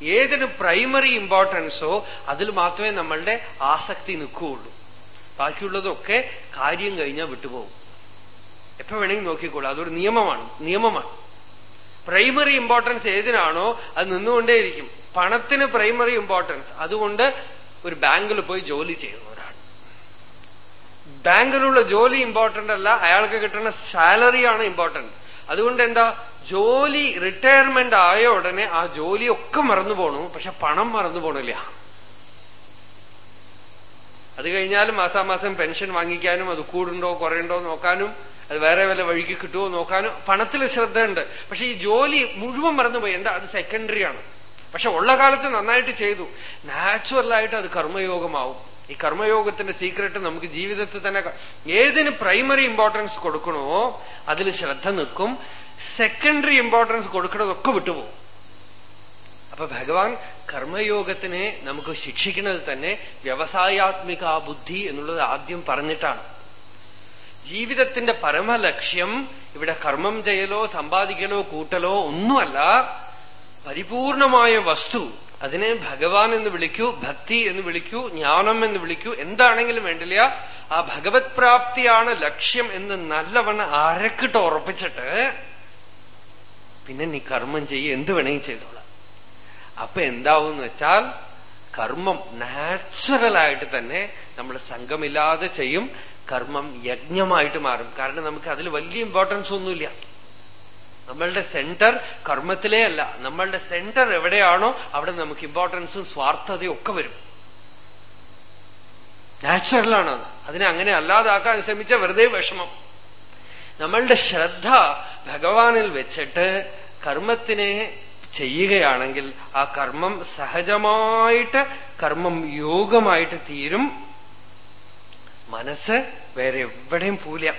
ഏതിന് പ്രൈമറി ഇമ്പോർട്ടൻസോ അതിൽ മാത്രമേ നമ്മളുടെ ആസക്തി നിൽക്കുകയുള്ളൂ. ബാക്കിയുള്ളതൊക്കെ കാര്യം കഴിഞ്ഞാൽ വിട്ടുപോകും. എപ്പോ വേണമെങ്കിൽ നോക്കിക്കോളൂ. അതൊരു നിയമമാണ്. നിയമമാണ്. പ്രൈമറി ഇമ്പോർട്ടൻസ് ഏതിനാണോ അത് നിന്നുകൊണ്ടേയിരിക്കും. പണത്തിന് പ്രൈമറി ഇമ്പോർട്ടൻസ്. അതുകൊണ്ട് ഒരു ബാങ്കിൽ പോയി ജോലി ചെയ്യുന്നു ഒരാൾ. ബാങ്കിലുള്ള ജോലി ഇമ്പോർട്ടന്റ് അല്ല അയാൾക്ക് കിട്ടുന്ന സാലറിയാണ് ഇമ്പോർട്ടന്റ് അതുകൊണ്ട് എന്താ? ജോലി റിട്ടയർമെന്റ് ആയ ഉടനെ ആ ജോലിയൊക്കെ മറന്നു പോണു പക്ഷെ പണം മറന്നു പോണില്ല. അത് കഴിഞ്ഞാലും മാസാമാസം പെൻഷൻ വാങ്ങിക്കാനും അത് കൂടുണ്ടോ കുറയുണ്ടോ നോക്കാനും അത് വേറെ വല്ല വഴിക്ക് കിട്ടുമോ നോക്കാനും പണത്തിൽ ശ്രദ്ധയുണ്ട്. പക്ഷെ ഈ ജോലി മുഴുവൻ മറന്നുപോയി. എന്താ? അത് സെക്കൻഡറി ആണ്. പക്ഷെ ഉള്ള കാലത്ത് നന്നായിട്ട് ചെയ്തു. നാച്ചുറലായിട്ട് അത് കർമ്മയോഗമാവും. ഈ കർമ്മയോഗത്തിന്റെ സീക്രട്ട് നമുക്ക് ജീവിതത്തിൽ തന്നെ ഏതിന് പ്രൈമറി ഇമ്പോർട്ടൻസ് കൊടുക്കണോ അതിൽ ശ്രദ്ധ നിൽക്കും. സെക്കൻഡറി ഇമ്പോർട്ടൻസ് കൊടുക്കണതൊക്കെ വിട്ടുപോകും. അപ്പൊ ഭഗവാൻ കർമ്മയോഗത്തിനെ നമുക്ക് ശിക്ഷിക്കുന്നത് തന്നെ വ്യവസായാത്മിക ബുദ്ധി എന്നുള്ളത് ആദ്യം പറഞ്ഞിട്ടാണ്. ജീവിതത്തിന്റെ പരമലക്ഷ്യം ഇവിടെ കർമ്മം ചെയ്യലോ സമ്പാദിക്കലോ കൂട്ടലോ ഒന്നുമല്ല. പരിപൂർണമായ വസ്തു അതിനെ ഭഗവാൻ എന്ന് വിളിക്കൂ ഭക്തി എന്ന് വിളിക്കൂ ജ്ഞാനം എന്ന് വിളിക്കൂ എന്താണെങ്കിലും വേണ്ടില്ല. ആ ഭഗവത് പ്രാപ്തിയാണ് ലക്ഷ്യം എന്ന് നല്ലവണ്ണം അരക്കിട്ട് ഉറപ്പിച്ചിട്ട് പിന്നെ നീ കർമ്മം ചെയ്യ എന്ത് വേണമെങ്കിൽ ചെയ്തോളാം. അപ്പൊ എന്താവും വെച്ചാൽ കർമ്മം നാച്ചുറലായിട്ട് തന്നെ നമ്മൾ സംഘമില്ലാതെ ചെയ്യും കർമ്മം യജ്ഞമായിട്ട് മാറും. കാരണം നമുക്ക് അതിൽ വലിയ ഇമ്പോർട്ടൻസ് ഒന്നുമില്ല. നമ്മളുടെ സെന്റർ കർമ്മത്തിലേ അല്ല. നമ്മളുടെ സെന്റർ എവിടെയാണോ അവിടെ നമുക്ക് ഇമ്പോർട്ടൻസും സ്വാർത്ഥതയും ഒക്കെ വരും. നാച്ചുറലാണ് അത്. അതിനെ അങ്ങനെ അല്ലാതാക്കാൻ ശ്രമിച്ച വെറുതെ വിഷമം. നമ്മളുടെ ശ്രദ്ധ ഭഗവാനിൽ വെച്ചിട്ട് കർമ്മത്തിനെ ചെയ്യുകയാണെങ്കിൽ ആ കർമ്മം സഹജമായിട്ട് കർമ്മം യോഗമായിട്ട് തീരും. മനസ്സ് വേറെ എവിടെയും പൂല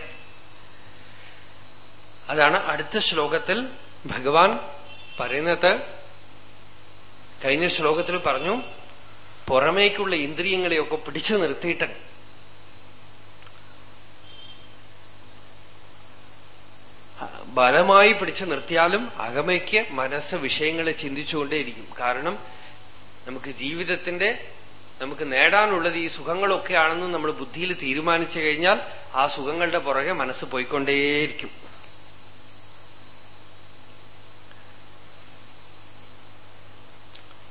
അതാണ് അടുത്ത ശ്ലോകത്തിൽ ഭഗവാൻ പറയുന്നത്. കഴിഞ്ഞ ശ്ലോകത്തിൽ പറഞ്ഞു പുറമേക്കുള്ള ഇന്ദ്രിയങ്ങളെയൊക്കെ പിടിച്ചു നിർത്തിയിട്ട്. ബലമായി പിടിച്ചു നിർത്തിയാലും അകമയ്ക്ക് മനസ്സ് വിഷയങ്ങളെ ചിന്തിച്ചുകൊണ്ടേയിരിക്കും. കാരണം നമുക്ക് ജീവിതത്തിന്റെ നമുക്ക് നേടാനുള്ളത് ഈ സുഖങ്ങളൊക്കെയാണെന്ന് നമ്മൾ ബുദ്ധിയിൽ തീരുമാനിച്ചു കഴിഞ്ഞാൽ ആ സുഖങ്ങളുടെ പുറകെ മനസ്സ് പോയിക്കൊണ്ടേയിരിക്കും.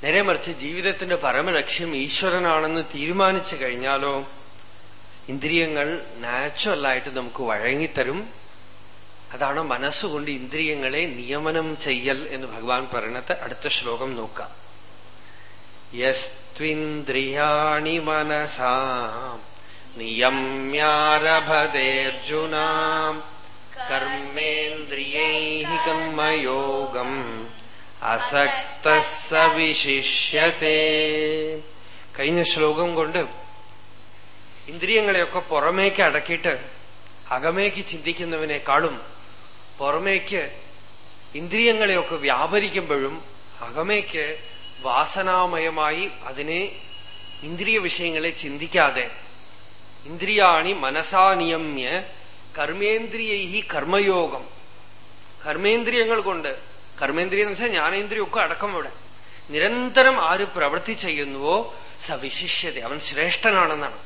നേരെ മറിച്ച് ജീവിതത്തിന്റെ പരമലക്ഷ്യം ഈശ്വരനാണെന്ന് തീരുമാനിച്ചു കഴിഞ്ഞാലോ ഇന്ദ്രിയങ്ങൾ നാച്ചുറലായിട്ട് നമുക്ക് വഴങ്ങിത്തരും. അതാണ് മനസ്സുകൊണ്ട് ഇന്ദ്രിയങ്ങളെ നിയമനം ചെയ്യൽ എന്ന് ഭഗവാൻ പറയണത് അടുത്ത ശ്ലോകം നോക്കാം. യസ്ത്വിന്ദ്രിയാണി മനസാ നിയമ്യാരഭതേർജുന കർമ്മേന്ദ്രിയൈ കർമ്മയോഗം അസക്ത സവിശിഷ്യത്തെ കഴിഞ്ഞ ശ്ലോകം കൊണ്ട് ഇന്ദ്രിയങ്ങളെയൊക്കെ പുറമേക്ക് അടക്കിയിട്ട് അകമേക്ക് ചിന്തിക്കുന്നവനേക്കാളും പുറമേക്ക് ഇന്ദ്രിയങ്ങളെയൊക്കെ വ്യാപരിക്കുമ്പോഴും അകമേക്ക് വാസനാമയമായി അതിനെ ഇന്ദ്രിയ വിഷയങ്ങളെ ചിന്തിക്കാതെ ഇന്ദ്രിയാണി മനസാ നിയമ്യ കർമ്മേന്ദ്രിയൈ കർമ്മയോഗം. കർമ്മേന്ദ്രിയങ്ങൾ കൊണ്ട് കർമ്മേന്ദ്രിയം എന്ന് വെച്ചാൽ ജ്ഞാനേന്ദ്രിയൊക്കെ അടക്കം ഇവിടെ. നിരന്തരം ആര് പ്രവൃത്തി ചെയ്യുന്നുവോ സവിശിഷ്യത അവൻ ശ്രേഷ്ഠനാണെന്നാണ്.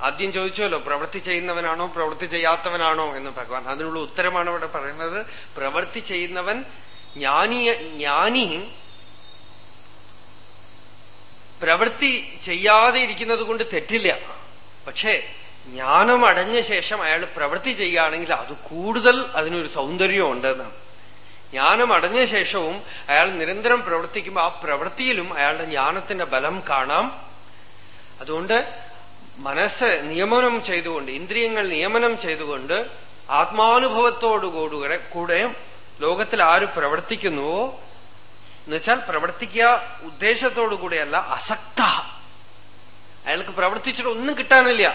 ആദ്യം ചോദിച്ചല്ലോ പ്രവൃത്തി ചെയ്യുന്നവനാണോ പ്രവൃത്തി ചെയ്യാത്തവനാണോ എന്ന് ഭഗവാൻ. അതിനുള്ള ഉത്തരമാണ് ഇവിടെ പറയുന്നത്. പ്രവൃത്തി ചെയ്യുന്നവൻ ജ്ഞാനിയ ജ്ഞാനി പ്രവൃത്തി ചെയ്യാതെ ഇരിക്കുന്നത് കൊണ്ട് തെറ്റില്ല. പക്ഷേ ജ്ഞാനം അടഞ്ഞ ശേഷം അയാൾ പ്രവൃത്തി ചെയ്യുകയാണെങ്കിൽ അത് കൂടുതൽ അതിനൊരു സൗന്ദര്യം ഉണ്ടെന്നാണ്. ജ്ഞാനം അടഞ്ഞ ശേഷവും അയാൾ നിരന്തരം പ്രവർത്തിക്കുമ്പോൾ ആ പ്രവൃത്തിയിലും അയാളുടെ ജ്ഞാനത്തിന്റെ ബലം കാണാം. അതുകൊണ്ട് മനസ്സ് നിയമനം ചെയ്തുകൊണ്ട് ഇന്ദ്രിയങ്ങൾ നിയമനം ചെയ്തുകൊണ്ട് ആത്മാനുഭവത്തോടുകൂടെ കൂടെ ലോകത്തിൽ ആര് പ്രവർത്തിക്കുന്നുവോ എന്നുവെച്ചാൽ പ്രവർത്തിക്കുക ഉദ്ദേശത്തോടുകൂടിയല്ല അസക്ത. അയാൾക്ക് പ്രവർത്തിച്ചിട്ട് ഒന്നും കിട്ടാനില്ല.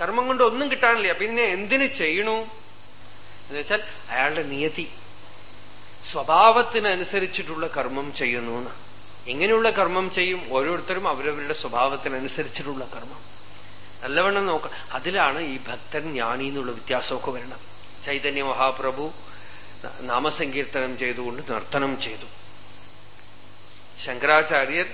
കർമ്മം കൊണ്ട് ഒന്നും കിട്ടാനില്ല. പിന്നെ എന്തിനു ചെയ്യണു? എന്ന് വെച്ചാൽ അയാളുടെ നിയതി. സ്വഭാവത്തിനനുസരിച്ചിട്ടുള്ള കർമ്മം ചെയ്യുന്നു എങ്ങനെയുള്ള കർമ്മം ചെയ്യും? ഓരോരുത്തരും അവരവരുടെ സ്വഭാവത്തിനനുസരിച്ചിട്ടുള്ള കർമ്മം. നല്ലവണ്ണം നോക്ക. അതിലാണ് ഈ ഭക്തൻ ജ്ഞാനി എന്നുള്ള വ്യത്യാസമൊക്കെ വരുന്നത്. ചൈതന്യ മഹാപ്രഭു നാമസങ്കീർത്തനം ചെയ്തുകൊണ്ട് നർത്തനം ചെയ്തു. ശങ്കരാചാര്യർ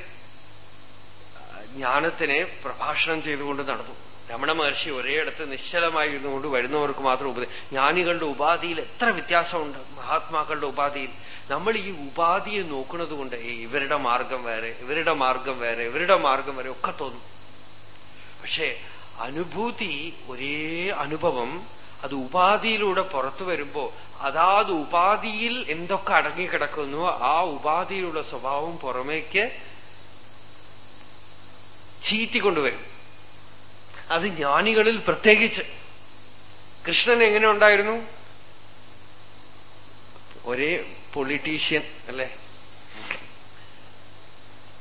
ജ്ഞാനത്തിനെ പ്രഭാഷണം ചെയ്തുകൊണ്ട് നടന്നു. രമണ മഹർഷി ഒരേയിടത്ത് നിശ്ചലമായി ഇരുന്നുകൊണ്ട് വരുന്നവർക്ക് മാത്രം ഉപദേ ജ്ഞാനികളുടെ ഉപാധിയിൽ എത്ര വ്യത്യാസമുണ്ട്? മഹാത്മാക്കളുടെ ഉപാധിയിൽ. നമ്മൾ ഈ ഉപാധിയെ നോക്കുന്നത് കൊണ്ട് ഇവരുടെ മാർഗം വേറെ ഇവരുടെ മാർഗം വേറെ ഇവരുടെ മാർഗം വരെ ഒക്കെ തോന്നും. പക്ഷേ അനുഭൂതി ഒരേ അനുഭവം അത് ഉപാധിയിലൂടെ പുറത്തു വരുമ്പോ അതാത് ഉപാധിയിൽ എന്തൊക്കെ അടങ്ങിക്കിടക്കുന്നു ആ ഉപാധിയിലുള്ള സ്വഭാവം പുറമേക്ക് ചീറ്റിക്കൊണ്ടുവരും അത് ജ്ഞാനികളിൽ പ്രത്യേകിച്ച്. കൃഷ്ണൻ എങ്ങനെ ഉണ്ടായിരുന്നു? ഒരേ പൊളിറ്റീഷ്യൻ അല്ലെ?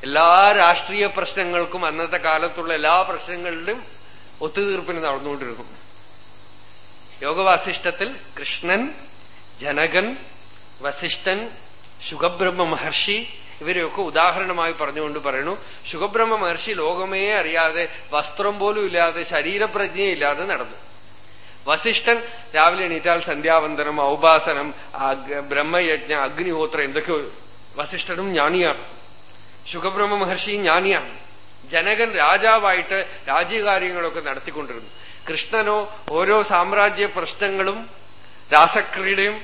എല്ലാ രാഷ്ട്രീയ പ്രശ്നങ്ങൾക്കും അന്നത്തെ കാലത്തുള്ള എല്ലാ പ്രശ്നങ്ങളിലും ഒത്തുതീർപ്പിന് നടന്നുകൊണ്ടിരുന്നു. യോഗവാസിഷ്ടത്തിൽ കൃഷ്ണൻ ജനകൻ വസിഷ്ഠൻ ശുഖബ്രഹ്മ മഹർഷി ഇവരെയൊക്കെ ഉദാഹരണമായി പറഞ്ഞുകൊണ്ട് പറയുന്നു. ശുഖബ്രഹ്മ മഹർഷി ലോകമേ അറിയാതെ വസ്ത്രം പോലും ഇല്ലാതെ ശരീരപ്രജ്ഞയില്ലാതെ നടന്നു. വസിഷ്ഠൻ രാവിലെ എണീറ്റാൽ സന്ധ്യാവന്തനം ഔപാസനം ബ്രഹ്മയജ്ഞ അഗ്നിഹോത്രം എന്തൊക്കെയോ വസിഷ്ഠനും ജ്ഞാനിയാണ്. ശുഖബ്രഹ്മ മഹർഷിയും ജ്ഞാനിയാണ്. ജനകൻ രാജാവായിട്ട് രാജ്യകാര്യങ്ങളൊക്കെ നടത്തിക്കൊണ്ടിരുന്നു. കൃഷ്ണനോ ഓരോ സാമ്രാജ്യ പ്രശ്നങ്ങളും രാസക്രീഡയും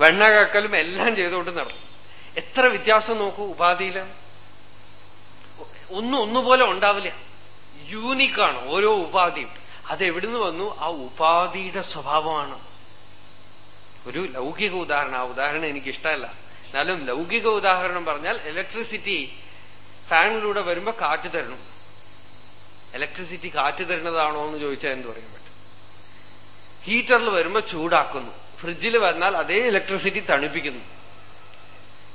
വെണ്ണകക്കലും എല്ലാം ചെയ്തുകൊണ്ട് നടന്നു. എത്ര വ്യത്യാസം നോക്കൂ ഉപാധിയിൽ ഒന്നും ഒന്നുപോലെ ഉണ്ടാവില്ല. യൂണിക്കാണ് ഓരോ ഉപാധിയും. അതെവിടുന്ന് വന്നു? ആ ഉപാധിയുടെ സ്വഭാവമാണ്. ഒരു ലൗകിക ഉദാഹരണം. ആ ഉദാഹരണം എനിക്കിഷ്ടമല്ല. എന്നാലും ലൗകിക ഉദാഹരണം പറഞ്ഞാൽ ഇലക്ട്രിസിറ്റി ഫാനിലൂടെ വരുമ്പോ കാറ്റ് തരണം ഇലക്ട്രിസിറ്റി കാറ്റ് തരുന്നതാണോ എന്ന് ചോദിച്ചാൽ എന്ത് പറയാൻ പറ്റും? ഹീറ്ററിൽ വരുമ്പോ ചൂടാക്കുന്നു. ഫ്രിഡ്ജിൽ വന്നാൽ അതേ ഇലക്ട്രിസിറ്റി തണുപ്പിക്കുന്നു.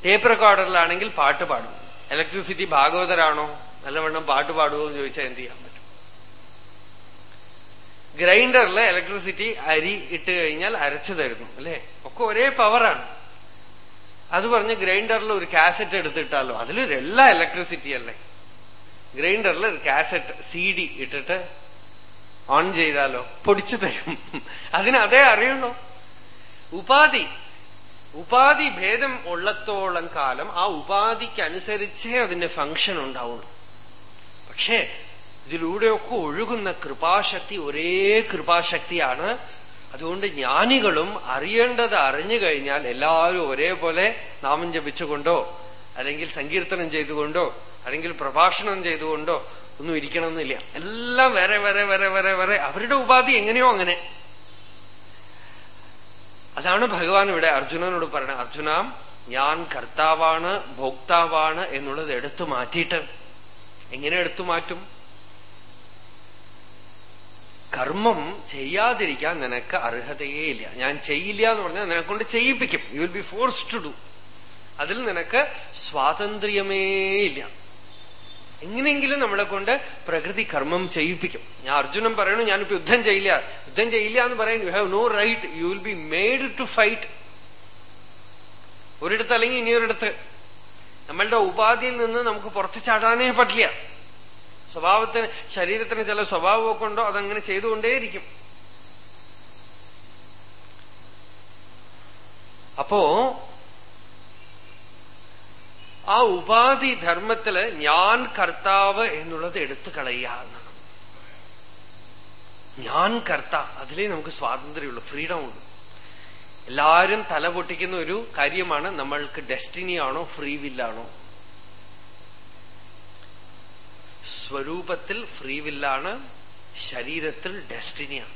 ടേപ്പ് റെക്കോർഡറിലാണെങ്കിൽ പാട്ട് പാടും. ഇലക്ട്രിസിറ്റി ഭാഗവതരാണോ? നല്ലവണ്ണം പാട്ട് പാടുമോ എന്ന് ചോദിച്ചാൽ എന്ത് ചെയ്യാൻ പറ്റും? ഗ്രൈൻഡറിൽ ഇലക്ട്രിസിറ്റി അരി ഇട്ട് കഴിഞ്ഞാൽ അരച്ചു തരുന്നു അല്ലെ? ഒക്കെ ഒരേ പവറാണ് അത് പറഞ്ഞ് ഗ്രൈൻഡറിൽ ഒരു കാസറ്റ് എടുത്തിട്ടാലോ? അതിലൊരു എല്ലാ ഇലക്ട്രിസിറ്റി അല്ലേ? ഗ്രൈൻഡറിൽ ഒരു കാസറ്റ് സി ഡി ഇട്ടിട്ട് ഓൺ ചെയ്താലോ? പൊടിച്ചു തരും. അതിന് അതേ അറിയുള്ളൂ. ഉപാധി. ഉപാധി ഭേദം ഉള്ളത്തോളം കാലം ആ ഉപാധിക്കനുസരിച്ചേ അതിന്റെ ഫങ്ഷൻ ഉണ്ടാവുള്ളൂ. പക്ഷേ ഇതിലൂടെയൊക്കെ ഒഴുകുന്ന കൃപാശക്തി ഒരേ കൃപാശക്തിയാണ്. അതുകൊണ്ട് ജ്ഞാനികളും അറിയേണ്ടത് അറിഞ്ഞു കഴിഞ്ഞാൽ എല്ലാവരും ഒരേപോലെ നാമം ജപിച്ചുകൊണ്ടോ അല്ലെങ്കിൽ സങ്കീർത്തനം ചെയ്തുകൊണ്ടോ അല്ലെങ്കിൽ പ്രഭാഷണം ചെയ്തുകൊണ്ടോ ഒന്നും ഇരിക്കണമെന്നില്ല. എല്ലാം വരെ വരെ വരെ വരെ വരെ അവരുടെ ഉപാധി എങ്ങനെയോ അങ്ങനെ. അതാണ് ഭഗവാൻ ഇവിടെ അർജുനനോട് പറയുന്നത്. അർജുന ഞാൻ കർത്താവാണ് ഭോക്താവാണ് എന്നുള്ളത് എടുത്തു മാറ്റിയിട്ട്. എങ്ങനെ എടുത്തു മാറ്റും? കർമ്മം ചെയ്യാതിരിക്കാൻ നിനക്ക് അർഹതയേ ഇല്ല. ഞാൻ ചെയ്യില്ല എന്ന് പറഞ്ഞാൽ നിനക്ക് കൊണ്ട് ചെയ്യിപ്പിക്കും. You will be force to do അതിൽ നിനക്ക് സ്വാതന്ത്ര്യമേ ഇല്ല. എങ്ങനെയെങ്കിലും നമ്മളെ കൊണ്ട് പ്രകൃതി കർമ്മം ചെയ്യിപ്പിക്കും. ഞാൻ അർജുനൻ പറയണു ഞാനിപ്പോ യുദ്ധം ചെയ്യില്ല. യുദ്ധം ചെയ്യില്ല എന്ന് പറയാൻ you have no right you will be made to fight ഒരിടത്ത് അല്ലെങ്കിൽ ഇനിയൊരിടത്ത് നമ്മളുടെ ഉപാധിയിൽ നിന്ന് നമുക്ക് പുറത്തു ചാടാനേ പറ്റില്ല. സ്വഭാവത്തിന് ശരീരത്തിന് ചില സ്വഭാവമൊക്കെ ഉണ്ടോ അതങ്ങനെ ചെയ്തുകൊണ്ടേയിരിക്കും. അപ്പോ ആ ഉപാധി ധർമ്മത്തിൽ ഞാൻ കർത്താവ് എന്നുള്ളത് എടുത്തു കളയുക ഞാൻ കർത്ത അതിലേ നമുക്ക് സ്വാതന്ത്ര്യമുള്ളൂ ഫ്രീഡം ഉള്ളൂ. എല്ലാരും തല പൊട്ടിക്കുന്ന ഒരു കാര്യമാണ് നമ്മൾക്ക് ഡെസ്റ്റിനി ആണോ ഫ്രീ വില്ലാണോ സ്വരൂപത്തിൽ ഫ്രീ വില്ലാണ് ശരീരത്തിൽ ഡെസ്റ്റിനിയാണ്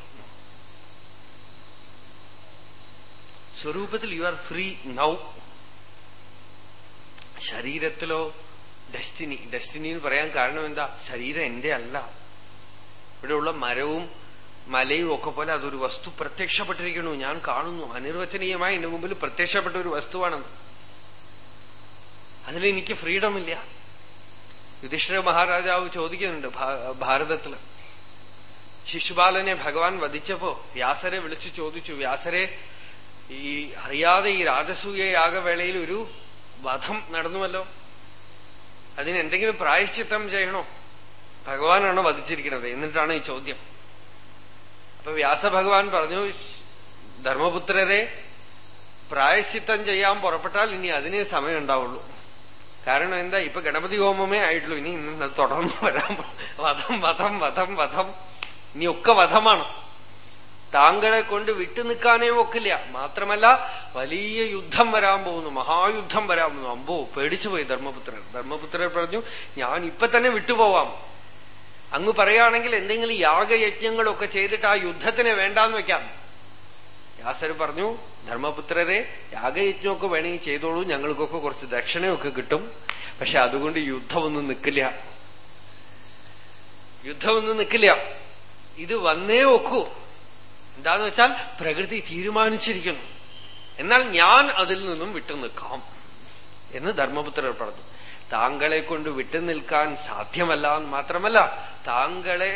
സ്വരൂപത്തിൽ യു ആർ ഫ്രീ നൗ ശരീരത്തിലോ ഡെസ്റ്റിനി ഡെസ്റ്റിനി എന്ന് പറയാൻ കാരണം എന്താ? ശരീരം എന്റെ അല്ല. ഇവിടെയുള്ള മരവും മലയും ഒക്കെ പോലെ അതൊരു വസ്തു പ്രത്യക്ഷപ്പെട്ടിരിക്കണു ഞാൻ കാണുന്നു. അനിർവചനീയമായി എന്റെ മുമ്പിൽ പ്രത്യക്ഷപ്പെട്ട ഒരു വസ്തുവാണത്. അതിലെനിക്ക് ഫ്രീഡം ഇല്ല. യുധിഷ്ഠിര മഹാരാജാവ് ചോദിക്കുന്നുണ്ട് ഭാരതത്തിൽ. ശിശുപാലനെ ഭഗവാൻ വധിച്ചപ്പോ വ്യാസരെ വിളിച്ചു ചോദിച്ചു. വ്യാസരെ ഈ അറിയാതെ ഈ രാജസൂയ യാഗവേളയിൽ ഒരു വധം നടന്നുവല്ലോ. അതിന് എന്തെങ്കിലും പ്രായശ്ചിത്തം ചെയ്യണോ? ഭഗവാനാണോ വധിച്ചിരിക്കുന്നത്. എന്നിട്ടാണ് ഈ ചോദ്യം. അപ്പൊ വ്യാസഭഗവാൻ പറഞ്ഞു ധർമ്മപുത്രരെ പ്രായശ്ചിത്തം ചെയ്യാൻ പുറപ്പെട്ടാൽ ഇനി അതിനേ സമയം ഉണ്ടാവുള്ളൂ. കാരണം എന്താ ഇപ്പൊ ഗണപതി ഹോമമേ ആയിട്ടുള്ളൂ. ഇനി തുടർന്ന് വരാൻ വധം വധം വധം വധം. ഇനി ഒക്കെ വധമാണ്. താങ്കളെ കൊണ്ട് വിട്ടു നിൽക്കാനേ ഒക്കില്ല. മാത്രമല്ല വലിയ യുദ്ധം വരാൻ പോകുന്നു മഹായുദ്ധം വരാൻ പോകുന്നു. അമ്പോ പേടിച്ചുപോയി ധർമ്മപുത്രൻ. ധർമ്മപുത്രൻ പറഞ്ഞു ഞാൻ ഇപ്പൊ തന്നെ വിട്ടുപോവാം. അങ്ങ് പറയുകയാണെങ്കിൽ എന്തെങ്കിലും യാഗയജ്ഞങ്ങളൊക്കെ ചെയ്തിട്ട് ആ യുദ്ധത്തിന് വേണ്ടാന്ന് വെക്കാം. വ്യാസർ പറഞ്ഞു ധർമ്മപുത്രരെ യാഗയജ്ഞമൊക്കെ വേണമെങ്കിൽ ചെയ്തോളൂ. ഞങ്ങൾക്കൊക്കെ കുറച്ച് ദക്ഷിണയൊക്കെ കിട്ടും. പക്ഷെ അതുകൊണ്ട് യുദ്ധമൊന്നും നിൽക്കില്ല. യുദ്ധമൊന്നും നിൽക്കില്ല. ഇത് വന്നേ ഒക്കൂ. എന്താന്ന് വെച്ചാൽ പ്രകൃതി തീരുമാനിച്ചിരിക്കുന്നു. എന്നാൽ ഞാൻ അതിൽ നിന്നും വിട്ടു നിൽക്കാം എന്ന് ധർമ്മപുത്രർ പറഞ്ഞു. താങ്കളെ കൊണ്ട് വിട്ടു നിൽക്കാൻ സാധ്യമല്ല എന്ന് മാത്രമല്ല താങ്കളെ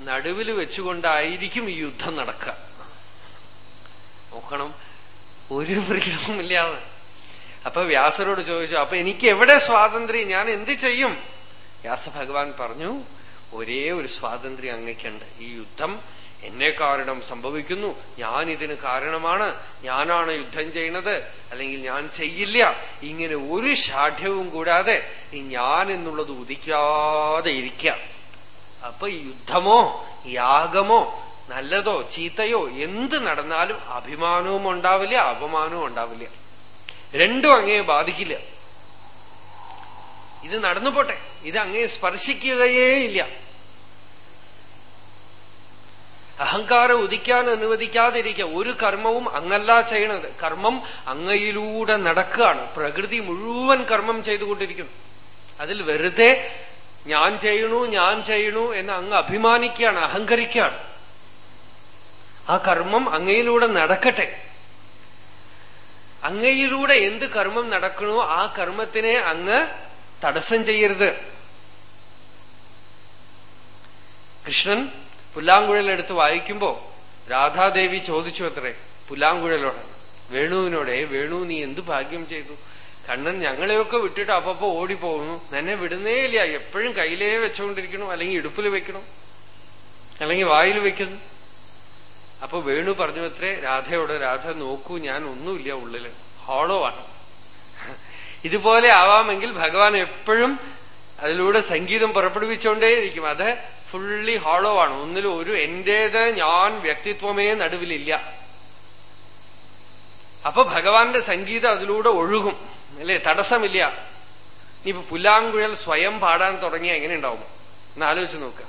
നടുവിൽ വെച്ചുകൊണ്ടായിരിക്കും ഈ യുദ്ധം നടക്കുക. നോക്കണം ഒരു ഫ്രീഡവും ഇല്ലാതെ അപ്പൊ വ്യാസരോട് ചോദിച്ചു അപ്പൊ എനിക്ക് എവിടെ സ്വാതന്ത്ര്യം? ഞാൻ എന്ത് ചെയ്യും? വ്യാസഭഗവാൻ പറഞ്ഞു ഒരേ ഒരു സ്വാതന്ത്ര്യം അങ്ങക്കുണ്ട് ഈ യുദ്ധം എന്നെ കാരണം സംഭവിക്കുന്നു. ഞാൻ ഇതിന് കാരണമാണ്. ഞാനാണ് യുദ്ധം ചെയ്യണത്. അല്ലെങ്കിൽ ഞാൻ ചെയ്യില്ല. ഇങ്ങനെ ഒരു ഷാഠ്യവും കൂടാതെ ഈ ഞാൻ എന്നുള്ളത് ഉദിക്കാതെ ഇരിക്കാം അപ്പൊ ഈ യുദ്ധമോ യാഗമോ നല്ലതോ ചീത്തയോ എന്ത് നടന്നാലും അഭിമാനവും ഉണ്ടാവില്ല അപമാനവും ഉണ്ടാവില്ല. രണ്ടും അങ്ങേ ബാധിക്കില്ല. ഇത് നടന്നു പോട്ടെ. ഇത് അങ്ങേ സ്പർശിക്കുകയേ ഇല്ല. അഹങ്കാരം ഉദിക്കാൻ അനുവദിക്കാതിരിക്കുക ഒരു കർമ്മവും അങ്ങല്ല ചെയ്യണത്. കർമ്മം അങ്ങയിലൂടെ നടക്കുകയാണ്. പ്രകൃതി മുഴുവൻ കർമ്മം ചെയ്തുകൊണ്ടിരിക്കുന്നു. അതിൽ വെറുതെ ഞാൻ ചെയ്യണു ഞാൻ ചെയ്യണു എന്ന് അങ്ങ് അഭിമാനിക്കുകയാണ് അഹങ്കരിക്കുകയാണ്. ആ കർമ്മം അങ്ങയിലൂടെ നടക്കട്ടെ. അങ്ങയിലൂടെ എന്ത് കർമ്മം നടക്കണോ ആ കർമ്മത്തിനെ അങ്ങ് തടസ്സം ചെയ്യരുത്. കൃഷ്ണൻ പുല്ലാങ്കുഴലെടുത്ത് വായിക്കുമ്പോ രാധാദേവി ചോദിച്ചു അത്രേ പുല്ലാങ്കുഴലോട് വേണുവിനോടെ വേണു നീ എന്തു ഭാഗ്യം ചെയ്തു? കണ്ണൻ ഞങ്ങളെയൊക്കെ വിട്ടിട്ട് അപ്പപ്പോ ഓടിപ്പോകുന്നു. നിന്നെ വിടുന്നേ ഇല്ല. എപ്പോഴും കയ്യിലേ വെച്ചുകൊണ്ടിരിക്കണോ? അല്ലെങ്കിൽ ഇടുപ്പിൽ വെക്കണോ? അല്ലെങ്കിൽ വായിൽ വെക്കുന്നു? അപ്പൊ വേണു പറഞ്ഞു അത്രേ രാധയോട് രാധ നോക്കൂ ഞാൻ ഒന്നുമില്ല ഉള്ളിൽ. ഹോളോ ആണ്. ഇതുപോലെ ആവാമെങ്കിൽ ഭഗവാൻ എപ്പോഴും അതിലൂടെ സംഗീതം പുറപ്പെടുവിച്ചുകൊണ്ടേയിരിക്കും. അത് ഫുള്ളി ഹോളോ ആണ്. ഒന്നിലും ഒരു എന്റേത് ഞാൻ വ്യക്തിത്വമേ നടുവിലില്ല. അപ്പൊ ഭഗവാന്റെ സംഗീതം അതിലൂടെ ഒഴുകും. അല്ലേ? തടസ്സമില്ല. ഇനിയിപ്പോ പുല്ലാങ്കുഴൽ സ്വയം പാടാൻ തുടങ്ങിയ എങ്ങനെ ഉണ്ടാവും എന്ന് ആലോചിച്ച് നോക്കുക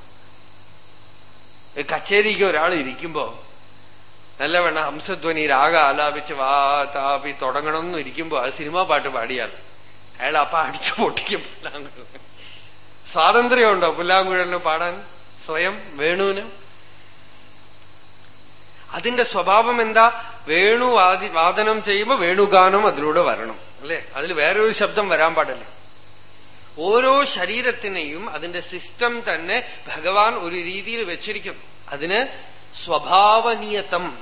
കച്ചേരിക്ക് ഒരാൾ ഇരിക്കുമ്പോ നല്ലവണ്ണം ഹംസധ്വനി രാഗ ആലാപിച്ച് വാ താപി തുടങ്ങണം എന്ന് ഇരിക്കുമ്പോ ആ സിനിമാ പാട്ട് പാടിയാൽ അയാൾ അപ്പ അടിച്ചു പൊട്ടിക്കും പുല്ലാങ്കുഴൽ. സ്വാതന്ത്ര്യമുണ്ടോ? പുല്ലാങ്കുഴലിന് പാടാൻ സ്വയം വേണുവിന്? അതിന്റെ സ്വഭാവം എന്താ? വേണു വാദി വാദനം ചെയ്യുമ്പോ വേണുഗാനം അതിലൂടെ വരണം അല്ലെ? അതിൽ വേറൊരു ശബ്ദം വരാൻ പാടില്ല. ഓരോ ശരീരത്തിനെയും അതിന്റെ സിസ്റ്റം തന്നെ ഭഗവാൻ ഒരു രീതിയിൽ വെച്ചിരിക്കുന്നു. അതിന് സ്വഭാവനിയതം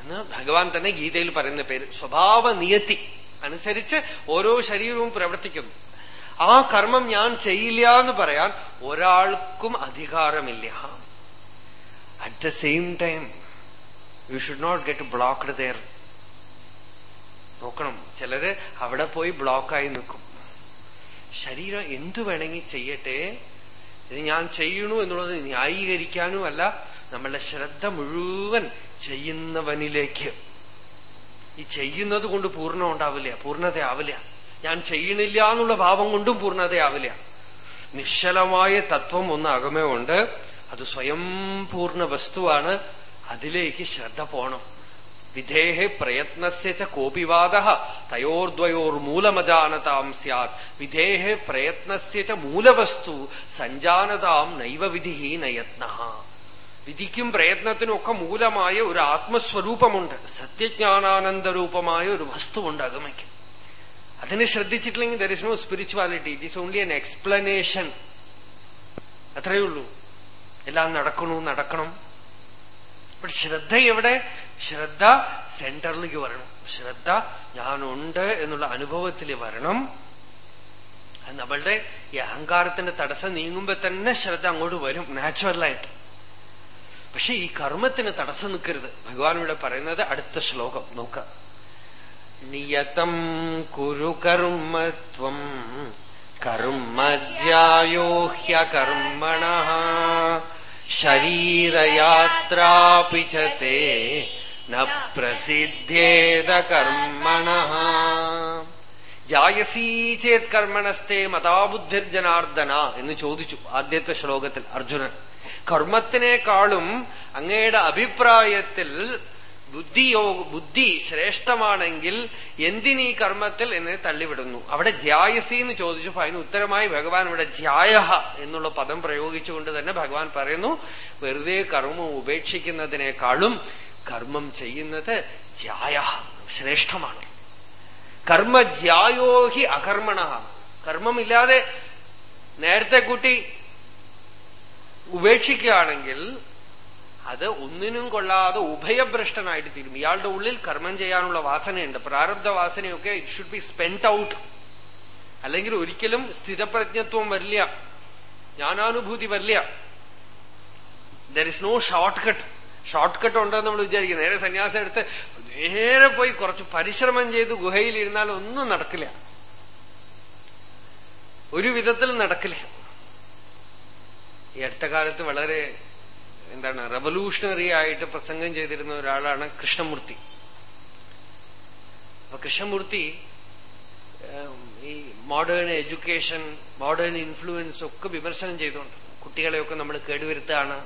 എന്ന് ഭഗവാൻ തന്നെ ഗീതയിൽ പറയുന്ന പേര്. സ്വഭാവനിയതി അനുസരിച്ച് ഓരോ ശരീരവും പ്രവർത്തിക്കുന്നു. ആ കർമ്മം ഞാൻ ചെയ്യില്ല എന്ന് പറയാൻ ഒരാൾക്കും അധികാരമില്ല. At the same time you should not get blocked there നോക്കണം. ചിലര് അവിടെ പോയി ബ്ലോക്കായി നിൽക്കും. ശരീരം എന്തു വേണമെങ്കിൽ ചെയ്യട്ടെ? ഇത് ഞാൻ ചെയ്യണു എന്നുള്ളത് ന്യായീകരിക്കാനും അല്ല നമ്മളുടെ ശ്രദ്ധ മുഴുവൻ ചെയ്യുന്നവനിലേക്ക്. ഈ ചെയ്യുന്നത് കൊണ്ട് പൂർണ ഉണ്ടാവില്ല പൂർണതയാവില്ല. ഞാൻ ചെയ്യണില്ല എന്നുള്ള ഭാവം കൊണ്ടും പൂർണതയാവില്ല. നിശ്ചലമായ തത്വം ഒന്ന് അകമേ ഉണ്ട് അത് സ്വയം പൂർണ വസ്തുവാണ്. അതിലേക്ക് ശ്രദ്ധ പോണം. വിധേഹ പ്രയത്നസ്യ കോപിവാദ തയോർദ്വയോർമൂലമജാനതാം സ്യാത്. വിധേഹ പ്രയത്നസ്യ മൂലവസ്തു സഞ്ജാനതാം നൈവ വിധി നയത്ന വിധിക്കും പ്രയത്നത്തിനും ഒക്കെ മൂലമായ ഒരു ആത്മസ്വരൂപമുണ്ട്. സത്യജ്ഞാനാനന്ദരൂപമായ ഒരു വസ്തുവുണ്ട് അകമയ്ക്ക് അതിനെ ശ്രദ്ധിച്ചിട്ടില്ലെങ്കിൽ there is no spirituality it is only an explanation അത്രയേ ഉള്ളൂ. എല്ലാം നടക്കണു നടക്കണം. പക്ഷെ ശ്രദ്ധ എവിടെ? ശ്രദ്ധ സെന്ററിലേക്ക് വരണം. ശ്രദ്ധ ഞാനുണ്ട് എന്നുള്ള അനുഭവത്തിൽ വരണം. നമ്മളുടെ ഈ അഹങ്കാരത്തിന്റെ തടസ്സം നീങ്ങുമ്പോ തന്നെ ശ്രദ്ധ അങ്ങോട്ട് വരും. നാച്ചുറലായിട്ട് പക്ഷെ ഈ കർമ്മത്തിന് തടസ്സം നിൽക്കരുത്. ഭഗവാൻ ഇവിടെ പറയുന്നത് അടുത്ത ശ്ലോകം. നോക്ക നിയതം കുരു കർമ്മത്വം കർമ്മജ്യായോഹ്യകർമ്മണ ശരീരയാത്രാപി പ്രസിദ്ധേത കർമ്മണ. ജായസീ ചേത് കർമ്മണസ്തേ മതാബുദ്ധിർജനാർദ്ദന എന്ന് ചോദിച്ചു ആദ്യത്തെ ശ്ലോകത്തിൽ അർജുനൻ. കർമ്മത്തിനേക്കാളും അങ്ങയുടെ അഭിപ്രായത്തിൽ ബുദ്ധിയോ ബുദ്ധി ശ്രേഷ്ഠമാണെങ്കിൽ എന്തിനീ കർമ്മത്തിൽ എന്നെ തള്ളിവിടുന്നു? അവിടെ ധ്യായസി എന്ന് ചോദിച്ചപ്പോ അതിന് ഉത്തരമായി ഭഗവാൻ ഇവിടെ ധ്യായ എന്നുള്ള പദം പ്രയോഗിച്ചുകൊണ്ട് തന്നെ ഭഗവാൻ പറയുന്നു വെറുതെ കർമ്മം ഉപേക്ഷിക്കുന്നതിനേക്കാളും കർമ്മം ചെയ്യുന്നത് ധ്യായ ശ്രേഷ്ഠമാണ്. കർമ്മ കർമ്മധ്യായോഹി അകർമ്മണ കർമ്മമില്ലാതെ നേരത്തെ കൂട്ടി ഉപേക്ഷിക്കുകയാണെങ്കിൽ അത് ഒന്നിനും കൊള്ളാതെ ഉഭയഭ്രഷ്ടനായിട്ട് തീരും. ഇയാളുടെ ഉള്ളിൽ കർമ്മം ചെയ്യാനുള്ള വാസനയുണ്ട്. പ്രാരബ്ധ വാസനയൊക്കെ it should be spend out അല്ലെങ്കിൽ ഒരിക്കലും സ്ഥിരപ്രജ്ഞത്വം വരില്ല. ജ്ഞാനാനുഭൂതി വരില്ല. There is no shortcut shortcut ഉണ്ടെന്ന് നമ്മൾ വിചാരിക്കും നേരെ സന്യാസം എടുത്ത് നേരെ പോയി കുറച്ച് പരിശ്രമം ചെയ്ത് ഗുഹയിൽ ഇരുന്നാൽ ഒന്നും നടക്കില്ല. ഒരു വിധത്തിൽ നടക്കില്ല. ഈ അടുത്ത കാലത്ത് വളരെ എന്താണ് റവല്യൂഷണറി ആയിട്ട് പ്രസംഗം ചെയ്തിരുന്ന ഒരാളാണ് കൃഷ്ണമൂർത്തി. അപ്പൊ കൃഷ്ണമൂർത്തി ഈ മോഡേൺ എഡ്യൂക്കേഷൻ മോഡേൺ ഇൻഫ്ലുവൻസ് ഒക്കെ വിമർശനം ചെയ്തുകൊണ്ട് കുട്ടികളെയൊക്കെ നമ്മൾ കേടുവരുത്താണ്.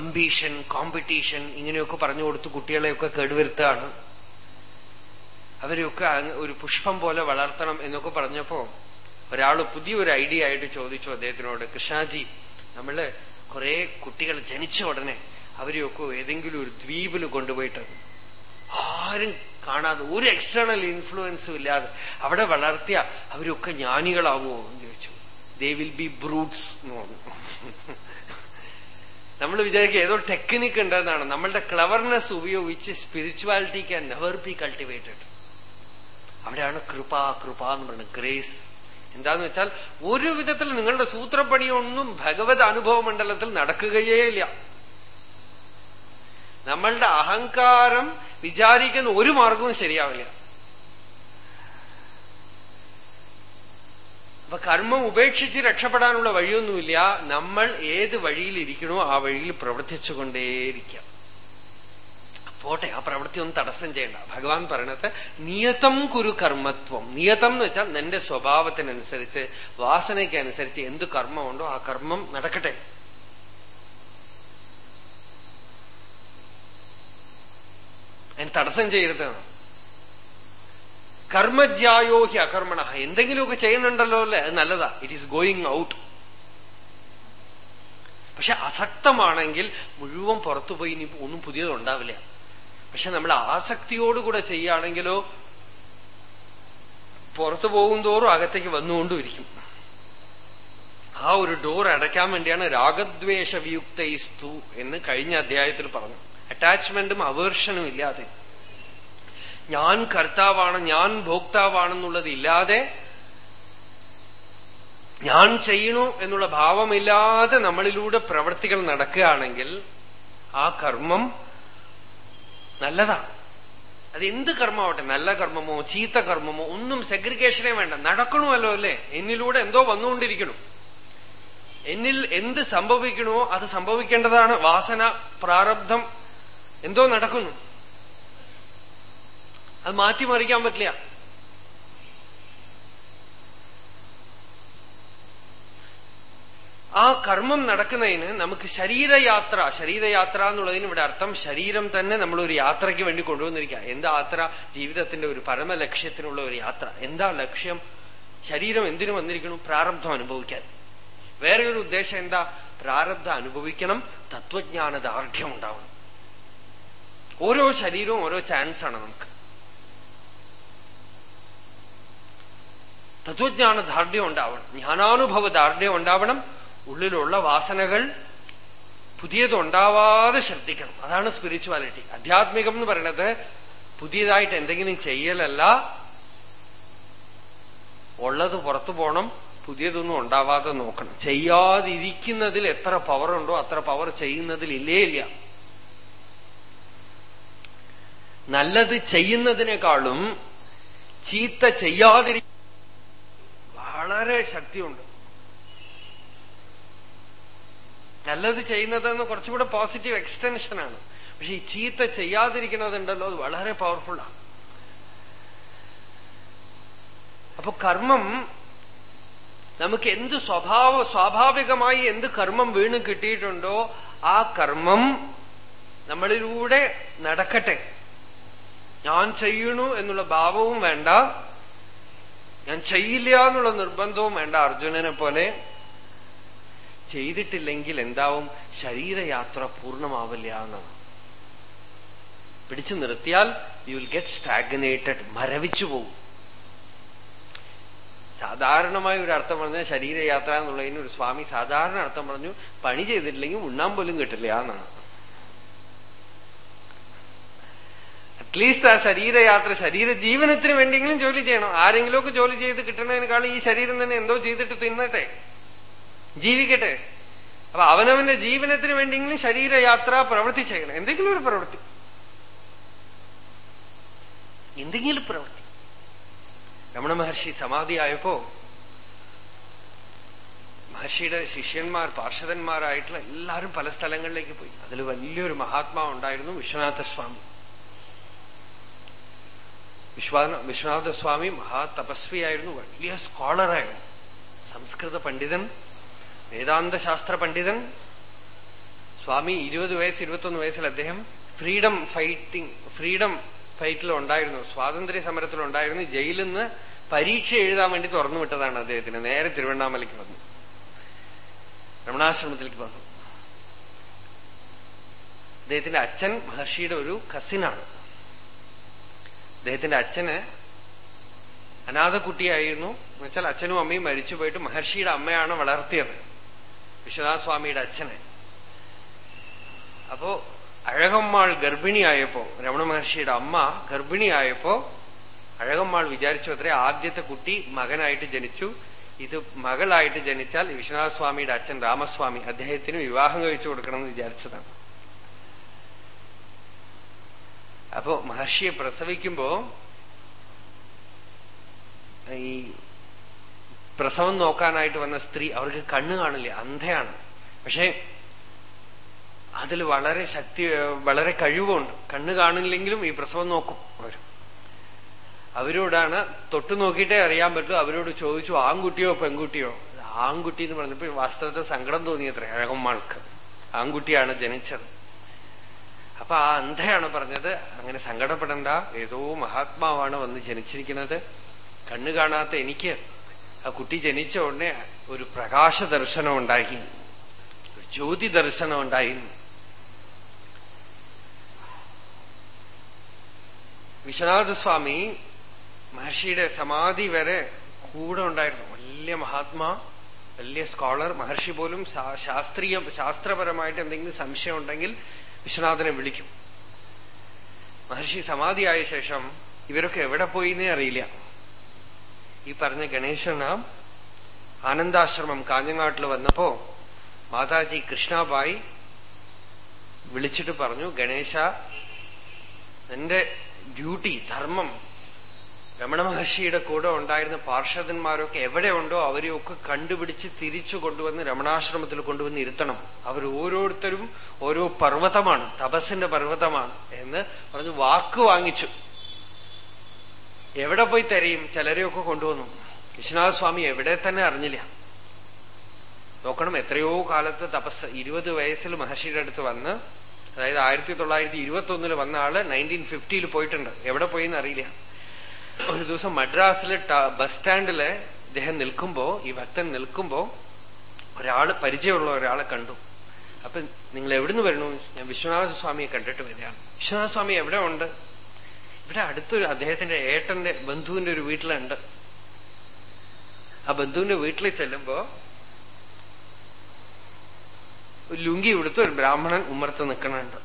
അംബീഷൻ കോമ്പറ്റീഷൻ ഇങ്ങനെയൊക്കെ പറഞ്ഞു കൊടുത്ത് കുട്ടികളെയൊക്കെ കേടുവരുത്താണ്. അവരെയൊക്കെ ഒരു പുഷ്പം പോലെ വളർത്തണം എന്നൊക്കെ പറഞ്ഞപ്പോ ഒരാൾ പുതിയൊരു ഐഡിയ ആയിട്ട് ചോദിച്ചു അദ്ദേഹത്തിനോട് കൃഷ്ണാജി നമ്മൾ കുറെ കുട്ടികൾ ജനിച്ച ഉടനെ അവരെയൊക്കെ ഏതെങ്കിലും ഒരു ദ്വീപിൽ കൊണ്ടുപോയിട്ട് ആരും കാണാതെ ഒരു എക്സ്റ്റേണൽ ഇൻഫ്ലുവൻസും ഇല്ലാതെ അവിടെ വളർത്തിയ അവരൊക്കെ ജ്ഞാനികളാവുമോ എന്ന് ചോദിച്ചു. ദേ വിൽ ബി ബ്രൂട്ട്സ് എന്ന് പറഞ്ഞു. നമ്മൾ വിചാരിക്കുക ഏതോ ടെക്നിക്ക് ഉണ്ടെന്നാണ്. നമ്മളുടെ ക്ലവർനെസ് ഉപയോഗിച്ച് spirituality can never be cultivated അവിടെയാണ് കൃപ കൃപ എന്ന് പറയുന്നത്. ഗ്രേസ് എന്താന്ന് വെച്ചാൽ ഒരു വിധത്തിൽ നിങ്ങളുടെ സൂത്രപ്പണിയൊന്നും ഭഗവത് അനുഭവ മണ്ഡലത്തിൽ നടക്കുകയേ ഇല്ല നമ്മളുടെ അഹങ്കാരം വിചാരിക്കുന്ന ഒരു മാർഗവും ശരിയാവില്ല. അപ്പൊ കർമ്മം ഉപേക്ഷിച്ച് രക്ഷപ്പെടാനുള്ള വഴിയൊന്നുമില്ല. നമ്മൾ ഏത് വഴിയിൽ ഇരിക്കണോ ആ വഴിയിൽ പ്രവർത്തിച്ചുകൊണ്ടേയിരിക്കാം. പോട്ടെ ആ പ്രവൃത്തി ഒന്നും തടസ്സം ചെയ്യണ്ട. ഭഗവാൻ പറയണത് നിയതം കുരു കർമ്മത്വം. നിയതം എന്ന് വെച്ചാൽ നിന്റെ സ്വഭാവത്തിനനുസരിച്ച് വാസനയ്ക്ക് അനുസരിച്ച് എന്ത് കർമ്മമുണ്ടോ ആ കർമ്മം നടക്കട്ടെ. അതിന് തടസ്സം ചെയ്യരുത്. കർമ്മജ്യായോ ഹി അകർമ്മണ. എന്തെങ്കിലുമൊക്കെ ചെയ്യുന്നുണ്ടല്ലോ അല്ലേ? അത് നല്ലതാ. ഇറ്റ് ഈസ് ഗോയിങ് ഔട്ട് പക്ഷെ അസക്തമാണെങ്കിൽ മുഴുവൻ പുറത്തുപോയി ഇനി ഒന്നും പുതിയതുണ്ടാവില്ല. പക്ഷെ നമ്മൾ ആസക്തിയോടുകൂടെ ചെയ്യുകയാണെങ്കിലോ പുറത്തു പോകും തോറും അകത്തേക്ക് വന്നുകൊണ്ടിരിക്കും ആ ഒരു ഡോർ അടയ്ക്കാൻ വേണ്ടിയാണ് രാഗദ്വേഷ വിയുക്തൈസ്തു എന്ന് കഴിഞ്ഞ അധ്യായത്തിൽ പറഞ്ഞു. അറ്റാച്ച്മെന്റും അവേർഷനും ഇല്ലാതെ. ഞാൻ കർത്താവാണ് ഞാൻ ഭോക്താവാണെന്നുള്ളത് ഇല്ലാതെ ഞാൻ ചെയ്യണു എന്നുള്ള ഭാവമില്ലാതെ നമ്മളിലൂടെ പ്രവൃത്തികൾ നടക്കുകയാണെങ്കിൽ ആ കർമ്മം നല്ലതാണ് അത് എന്ത് കർമ്മമാവട്ടെ നല്ല കർമ്മമോ ചീത്ത കർമ്മമോ ഒന്നും സെഗ്രിഗേഷനേ വേണ്ട. നടക്കണമല്ലോ അല്ലേ? എന്നിലൂടെ എന്തോ വന്നുകൊണ്ടിരിക്കണം. എന്നിൽ എന്ത് സംഭവിക്കണമോ അത് സംഭവിക്കേണ്ടതാണ്. വാസന പ്രാരബ്ധം എന്തോ നടക്കുന്നു. അത് മാറ്റിമറിക്കാൻ പറ്റില്ല. ആ കർമ്മം നടക്കുന്നതിന് നമുക്ക് ശരീരയാത്ര ശരീരയാത്ര എന്നുള്ളതിന് ഇവിടെ അർത്ഥം ശരീരം തന്നെ നമ്മൾ ഒരു യാത്രയ്ക്ക് വേണ്ടി കൊണ്ടുവന്നിരിക്കുക. എന്താ യാത്ര? ജീവിതത്തിന്റെ ഒരു പരമ ലക്ഷ്യത്തിനുള്ള ഒരു യാത്ര. എന്താ ലക്ഷ്യം? ശരീരം എന്തിനു വന്നിരിക്കണം പ്രാരബ്ധം അനുഭവിക്കാൻ. വേറെ ഒരു ഉദ്ദേശം എന്താ? പ്രാരബ്ധം അനുഭവിക്കണം തത്വജ്ഞാന ദാർഢ്യം ഉണ്ടാവണം. ഓരോ ശരീരവും ഓരോ ചാൻസ് ആണ് നമുക്ക്. തത്വജ്ഞാന ദാർഢ്യം ഉണ്ടാവണം. ജ്ഞാനാനുഭവ ദാർഢ്യം ഉണ്ടാവണം. ഉള്ളിലുള്ള വാസനകൾ പുതിയതുണ്ടാവാതെ ശ്രദ്ധിക്കണം. അതാണ് സ്പിരിച്വാലിറ്റി അധ്യാത്മികം എന്ന് പറയണത് പുതിയതായിട്ട് എന്തെങ്കിലും ചെയ്യലല്ല ഉള്ളത് പുറത്തു പോണം പുതിയതൊന്നും ഉണ്ടാവാതെ നോക്കണം. ചെയ്യാതിരിക്കുന്നതിൽ എത്ര പവർ ഉണ്ടോ അത്ര പവർ ചെയ്യുന്നതിൽ ഇല്ലേ ഇല്ല. നല്ലത് ചെയ്യുന്നതിനേക്കാളും ചീത്ത ചെയ്യാതിരി വളരെ ശക്തിയുണ്ട്. നല്ലത് ചെയ്യുന്നതെന്ന് കുറച്ചുകൂടെ പോസിറ്റീവ് എക്സ്റ്റൻഷനാണ് പക്ഷെ ഈ ചീത്ത ചെയ്യാതിരിക്കുന്നതുണ്ടല്ലോ അത് വളരെ പവർഫുള്ളാണ് അപ്പൊ കർമ്മം നമുക്ക് എന്ത് സ്വഭാവ സ്വാഭാവികമായി എന്ത് കർമ്മം വീണ് കിട്ടിയിട്ടുണ്ടോ ആ കർമ്മം നമ്മളിലൂടെ നടക്കട്ടെ. ഞാൻ ചെയ്യണു എന്നുള്ള ഭാവവും വേണ്ട. ഞാൻ ചെയ്യില്ല എന്നുള്ള നിർബന്ധവും വേണ്ട അർജുനനെ പോലെ. ചെയ്തിട്ടില്ലെങ്കിൽ എന്താവും ശരീരയാത്ര പൂർണമാവില്ല എന്നാണ്. പിടിച്ചു നിർത്തിയാൽ യു വിൽ ഗെറ്റ് സ്റ്റാഗ്നേറ്റഡ് മരവിച്ചു പോകും സാധാരണമായ ഒരു അർത്ഥം പറഞ്ഞാൽ ശരീരയാത്ര എന്നുള്ളതിന് ഒരു സ്വാമി സാധാരണ അർത്ഥം പറഞ്ഞു പണി ചെയ്തിട്ടില്ലെങ്കിൽ ഉണ്ണാൻ പോലും കിട്ടില്ല എന്നാണ്. അറ്റ്ലീസ്റ്റ് ആ ശരീരയാത്ര ശരീര ജീവനത്തിന് വേണ്ടിയെങ്കിലും ജോലി ചെയ്യണം. ആരെങ്കിലുമൊക്കെ ജോലി ചെയ്ത് കിട്ടണതിനേക്കാളും ഈ ശരീരം തന്നെ എന്തോ ചെയ്തിട്ട് തിന്നട്ടെ. ജീവിക്കട്ടെ. അപ്പൊ അവനവന്റെ ജീവനത്തിന് വേണ്ടിയെങ്കിലും ശരീരയാത്ര പ്രവൃത്തി ചെയ്യണം. എന്തെങ്കിലും ഒരു പ്രവൃത്തി. എന്തെങ്കിലും പ്രവൃത്തി. രമണ മഹർഷി സമാധിയായപ്പോ മഹർഷിയുടെ ശിഷ്യന്മാർ പാർഷദന്മാരായിട്ടുള്ള എല്ലാവരും പല സ്ഥലങ്ങളിലേക്ക് പോയി. അതിൽ വലിയൊരു മഹാത്മാവ് ഉണ്ടായിരുന്നു വിശ്വനാഥ സ്വാമി വിശ്വാ വിശ്വനാഥ സ്വാമി മഹാതപസ്വിയായിരുന്നു. വലിയ സ്കോളറായിരുന്നു. സംസ്കൃത പണ്ഡിതൻ. വേദാന്ത ശാസ്ത്ര പണ്ഡിതൻ സ്വാമി ഇരുപത് വയസ്സ് ഇരുപത്തൊന്ന് വയസ്സിൽ അദ്ദേഹം ഫ്രീഡം ഫൈറ്റിംഗ് ഫ്രീഡം ഫൈറ്റിൽ ഉണ്ടായിരുന്നു സ്വാതന്ത്ര്യ സമരത്തിൽ ഉണ്ടായിരുന്നു ജയിലിൽ നിന്ന് പരീക്ഷ എഴുതാൻ വേണ്ടി തുറന്നു വിട്ടതാണ് അദ്ദേഹത്തിന്. നേരെ തിരുവണ്ണാമലയ്ക്ക് വന്നു. രമണാശ്രമത്തിലേക്ക് വന്നു. അദ്ദേഹത്തിന്റെ അച്ഛൻ മഹർഷിയുടെ ഒരു കസിനാണ്. അദ്ദേഹത്തിന്റെ അച്ഛന് അനാഥക്കുട്ടിയായിരുന്നു. എന്നുവെച്ചാൽ അച്ഛനും അമ്മയും മരിച്ചു പോയിട്ട് മഹർഷിയുടെ അമ്മയാണ് വളർത്തിയത്. വിശ്വനാഥ സ്വാമിയുടെ അച്ഛനെ. അപ്പോ അഴകമ്മാൾ ഗർഭിണിയായപ്പോ രമണ മഹർഷിയുടെ അമ്മ ഗർഭിണിയായപ്പോ അഴകമ്മാൾ വിചാരിച്ചു അത്രേ ആദ്യത്തെ കുട്ടി മകനായിട്ട് ജനിച്ചു. ഇത് മകളായിട്ട് ജനിച്ചാൽ വിശ്വനാഥസ്വാമിയുടെ അച്ഛൻ രാമസ്വാമി അദ്ദേഹത്തിന് വിവാഹം കഴിച്ചു കൊടുക്കണം എന്ന് വിചാരിച്ചതാണ്. അപ്പോ മഹർഷിയെ പ്രസവിക്കുമ്പോ ഈ പ്രസവം നോക്കാനായിട്ട് വന്ന സ്ത്രീ അവർക്ക് കണ്ണ് കാണില്ല അന്ധയാണ്. പക്ഷേ അതിൽ വളരെ ശക്തി വളരെ കഴിവുണ്ട്. കണ്ണ് കാണില്ലെങ്കിലും ഈ പ്രസവം നോക്കും അവർ അവരോടാണ് തൊട്ടു നോക്കിയിട്ടേ അറിയാൻ പറ്റൂ അവരോട് ചോദിച്ചു ആൺകുട്ടിയോ പെൺകുട്ടിയോ? ആൺകുട്ടി എന്ന് പറഞ്ഞപ്പോ വാസ്തവത്തെ സങ്കടം തോന്നിയത്ര അഴകമ്മാൾക്ക് ആൺകുട്ടിയാണ് ജനിച്ചത്. അപ്പൊ ആ അന്ധയാണ് പറഞ്ഞത് അങ്ങനെ സങ്കടപ്പെടണ്ട. ഏതോ മഹാത്മാവാണ് വന്ന് ജനിച്ചിരിക്കുന്നത്. കണ്ണു കാണാത്ത എനിക്ക് ആ കുട്ടി ജനിച്ച ഉടനെ ഒരു പ്രകാശ ദർശനം ഉണ്ടായി. ഒരു ജ്യോതി ദർശനം ഉണ്ടായി. വിശ്വനാഥ സ്വാമി മഹർഷിയുടെ സമാധി വരെ കൂടെ ഉണ്ടായിരുന്നു. വലിയ മഹാത്മാ വലിയ സ്കോളർ മഹർഷി പോലും ശാസ്ത്രീയ ശാസ്ത്രപരമായിട്ട് എന്തെങ്കിലും സംശയം ഉണ്ടെങ്കിൽ വിശ്വനാഥനെ വിളിക്കും. മഹർഷി സമാധിയായ ശേഷം ഇവരൊക്കെ എവിടെ പോയിന്നേ അറിയില്ല. ഈ പറഞ്ഞ ഗണേശന ആനന്ദാശ്രമം കാഞ്ഞങ്ങാട്ടിൽ വന്നപ്പോ മാതാജി കൃഷ്ണാബായി വിളിച്ചിട്ട് പറഞ്ഞു ഗണേശ എന്റെ ഡ്യൂട്ടി ധർമ്മം രമണ മഹർഷിയുടെ കൂടെ ഉണ്ടായിരുന്ന പാർഷദന്മാരൊക്കെ എവിടെയുണ്ടോ അവരെയൊക്കെ കണ്ടുപിടിച്ച് തിരിച്ചു കൊണ്ടുവന്ന് രമണാശ്രമത്തിൽ കൊണ്ടുവന്ന് ഇരുത്തണം. അവർ ഓരോരുത്തരും ഓരോ പർവതമാണ് തപസ്സിന്റെ പർവതമാണ് എന്ന് പറഞ്ഞു വാക്ക് വാങ്ങിച്ചു. എവിടെ പോയി തരയും? ചിലരെയൊക്കെ കൊണ്ടുവന്നു. വിശ്വനാഥ സ്വാമി എവിടെ തന്നെ അറിഞ്ഞില്ല. നോക്കണം എത്രയോ കാലത്ത് തപസ് ഇരുപത് വയസ്സിൽ മഹർഷിയുടെ അടുത്ത് വന്ന് അതായത് ആയിരത്തി തൊള്ളായിരത്തി ഇരുപത്തി ഒന്നിൽ വന്ന ആൾ നയന്റീൻ ഫിഫ്റ്റിയിൽ പോയിട്ടുണ്ട്. എവിടെ പോയിന്ന് അറിയില്ല. ഒരു ദിവസം മദ്രാസിലെ ബസ് സ്റ്റാൻഡിൽ ഇദ്ദേഹം നിൽക്കുമ്പോ ഈ ഭക്തൻ നിൽക്കുമ്പോ ഒരാൾ പരിചയമുള്ള ഒരാളെ കണ്ടു. അപ്പൊ നിങ്ങൾ എവിടുന്ന് വരണു? ഞാൻ വിശ്വനാഥ സ്വാമിയെ കണ്ടിട്ട് വരികയാണ്. വിശ്വനാഥ സ്വാമി എവിടെ ഉണ്ട് ഇവിടെ അടുത്തൊരു അദ്ദേഹത്തിന്റെ ഏട്ടന്റെ ബന്ധുവിന്റെ ഒരു വീട്ടിലുണ്ട്. ആ ബന്ധുവിന്റെ വീട്ടിൽ ചെല്ലുമ്പോ ലുങ്കി ഉടുത്ത് ഒരു ബ്രാഹ്മണൻ ഉമ്മർത്ത് നിൽക്കണുണ്ട്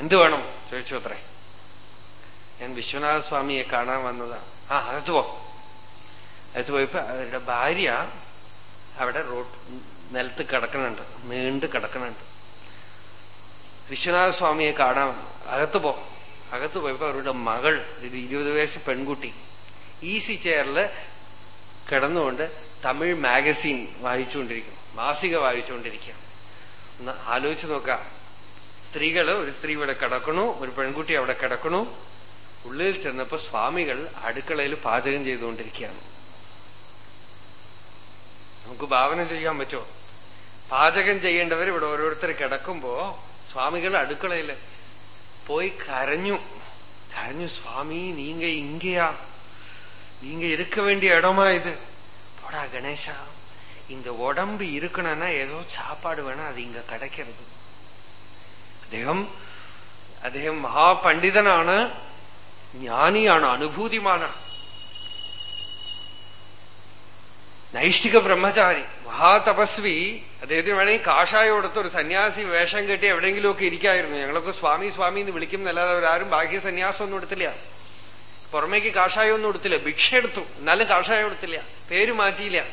എന്തു വേണം? ചോദിച്ചു അത്രേ. ഞാൻ വിശ്വനാഥ സ്വാമിയെ കാണാൻ വന്നതാ. ആ അകത്ത് പോ. അകത്ത് പോയപ്പോ അവരുടെ ഭാര്യ അവിടെ റോഡ് നിലത്ത് കിടക്കണുണ്ട് നീണ്ട് കിടക്കണുണ്ട് വിശ്വനാഥ സ്വാമിയെ കാണാൻ അകത്ത് പോ അകത്ത് പോയപ്പോ അവരുടെ മകൾ ഒരു ഇരുപത് വയസ്സ് പെൺകുട്ടി ഈസി ചെയറിൽ കിടന്നുകൊണ്ട് തമിഴ് മാഗസിൻ വായിച്ചുകൊണ്ടിരിക്കും മാസിക വായിച്ചുകൊണ്ടിരിക്കുക ഒന്ന് ആലോചിച്ച് നോക്കാം. സ്ത്രീകൾ ഒരു സ്ത്രീ ഇവിടെ കിടക്കണു ഒരു പെൺകുട്ടി അവിടെ കിടക്കണു. ഉള്ളിൽ ചെന്നപ്പോ സ്വാമികൾ അടുക്കളയിൽ പാചകം ചെയ്തുകൊണ്ടിരിക്കുകയാണ്. നമുക്ക് ഭാവന ചെയ്യാൻ പറ്റുമോ? പാചകം ചെയ്യേണ്ടവർ ഇവിടെ ഓരോരുത്തർ കിടക്കുമ്പോ സ്വാമികൾ അടുക്കളയിൽ പോയി കരഞ്ഞു കരഞ്ഞു സ്വാമി നീങ്ക ഇങ്കയാ நீங்க இருக்க வேண்டிய இடமா இது போடா கணேஷா இந்த உடம்பு இருக்கணும்னா ஏதோ சாப்பாடு வேணா அது இங்க கிடைக்கிறது അദ്ദേഹം അദ്ദേഹം മഹാപണ്ഡിതനാണ് ജ്ഞാനിയാണ് അനുഭൂതിമാണ് നൈഷ്ഠിക ബ്രഹ്മചാരി. മഹാതപസ്വി അദ്ദേഹത്തിന് വേണമെങ്കിൽ കാഷായം ഒരു സന്യാസി വേഷം കെട്ടി എവിടെയെങ്കിലുമൊക്കെ ഇരിക്കായിരുന്നു. ഞങ്ങളൊക്കെ സ്വാമി സ്വാമി എന്ന് വിളിക്കും എന്നല്ലാതെ അവരാരും ബാഹ്യ സന്യാസം ഒന്നും എടുത്തില്ല. പുറമേക്ക് കാഷായം ഒന്നും എടുത്തില്ല. ഭിക്ഷ എടുത്തു. എന്നാലും കാഷായം എടുത്തില്ല. പേര് മാറ്റിയില്ല.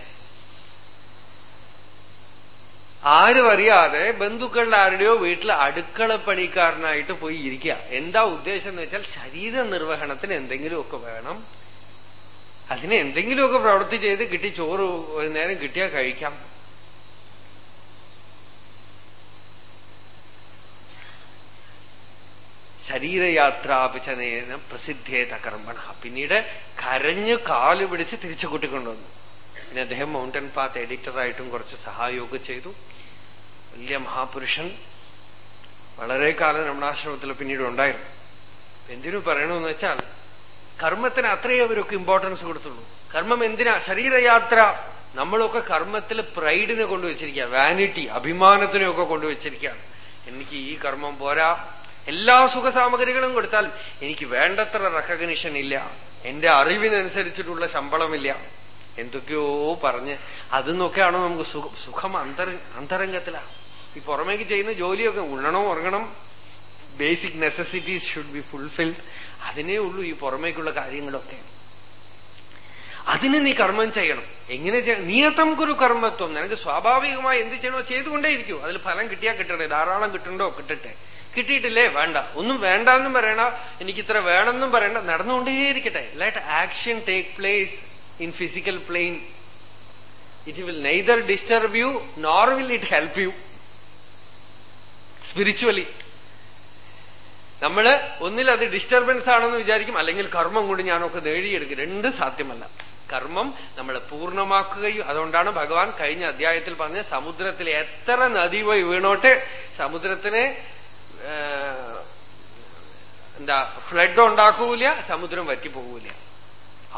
ആരും അറിയാതെ ബന്ധുക്കളുടെ ആരുടെയോ വീട്ടിൽ അടുക്കള പണിക്കാരനായിട്ട് പോയി ഇരിക്കുക. എന്താ ഉദ്ദേശം എന്ന് വെച്ചാൽ ശരീര നിർവഹണത്തിന് എന്തെങ്കിലുമൊക്കെ വേണം. അതിന് എന്തെങ്കിലുമൊക്കെ പ്രവൃത്തി ചെയ്ത് കിട്ടി ചോറ് ഒരു നേരം കിട്ടിയാൽ കഴിക്കാം. ശരീരയാത്രാപചനേന പ്രസിദ്ധേത കർമ്മണ പിന്നീട് കരഞ്ഞു കാൽ പിടിച്ച് തിരിച്ചു കൂട്ടിക്കൊണ്ടുവന്നു. പിന്നെ അദ്ദേഹം മൗണ്ടൻ പാത്ത് എഡിറ്ററായിട്ടും കുറച്ച് സഹായമൊക്കെ ചെയ്തു. വലിയ മഹാപുരുഷൻ വളരെ കാലം രമണാശ്രമത്തിൽ പിന്നീട് ഉണ്ടായിരുന്നു. എന്തിനു പറയണമെന്ന് വെച്ചാൽ കർമ്മത്തിന് അത്രയേ അവരൊക്കെ ഇമ്പോർട്ടൻസ് കൊടുത്തുള്ളൂ. കർമ്മം എന്തിനാ? ശരീരയാത്ര. നമ്മളൊക്കെ കർമ്മത്തിൽ പ്രൈഡിനെ കൊണ്ടുവച്ചിരിക്കുക വാനിറ്റി അഭിമാനത്തിനെയൊക്കെ കൊണ്ടുവച്ചിരിക്കുകയാണ്. എനിക്ക് ഈ കർമ്മം പോരാ. എല്ലാ സുഖസാമഗ്രികളും കൊടുത്താൽ എനിക്ക് വേണ്ടത്ര റെക്കഗ്നിഷൻ ഇല്ല. എന്റെ അറിവിനനുസരിച്ചിട്ടുള്ള ശമ്പളമില്ല. എന്തൊക്കെയോ പറഞ്ഞ് അതെന്നൊക്കെയാണോ നമുക്ക് സുഖം അന്തര അന്തരംഗത്തിലാണ് ഈ പുറമേക്ക് ചെയ്യുന്ന ജോലിയൊക്കെ ഉണ്ണണം ഉറങ്ങണം? Basic necessities should be fulfilled അതിനേ ഉള്ളൂ ഈ പുറമേക്കുള്ള കാര്യങ്ങളൊക്കെ. അതിന് നീ കർമ്മം ചെയ്യണം. എങ്ങനെ ചെയ്യണം? നിയതം കുരു കർമ്മത്വം. നിനക്ക് സ്വാഭാവികമായി എന്ത് ചെയ്യണോ ചെയ്തുകൊണ്ടേയിരിക്കൂ. അതിൽ ഫലം കിട്ടിയാൽ കിട്ടട്ടെ ധാരാളം കിട്ടണ്ടോ? കിട്ടട്ടെ. കിട്ടിയിട്ടില്ലേ? വേണ്ട. ഒന്നും വേണ്ട എന്നും പറയണ എനിക്ക് ഇത്ര വേണമെന്നും പറയണ്ട. നടന്നുകൊണ്ടേയിരിക്കട്ടെ. Let action take place in physical plane it will neither disturb you nor will it help you spiritually നമ്മൾ ഒന്നിൽ അത് ഡിസ്റ്റർബൻസ് ആണെന്ന് വിചാരിക്കും അല്ലെങ്കിൽ കർമ്മം കൊണ്ട് ഞാനൊക്കെ നേടിയെടുക്കും രണ്ട് സാധ്യമല്ല. കർമ്മം നമ്മളെ പൂർണമാക്കുകയും അതുകൊണ്ടാണ് ഭഗവാൻ കഴിഞ്ഞ അധ്യായത്തിൽ പറഞ്ഞ സമുദ്രത്തിൽ എത്ര നദി പോയി വീണോട്ടെ സമുദ്രത്തിനെ എന്താ ഫ്ലഡ് ഉണ്ടാക്കൂല സമുദ്രം വറ്റിപ്പോകൂല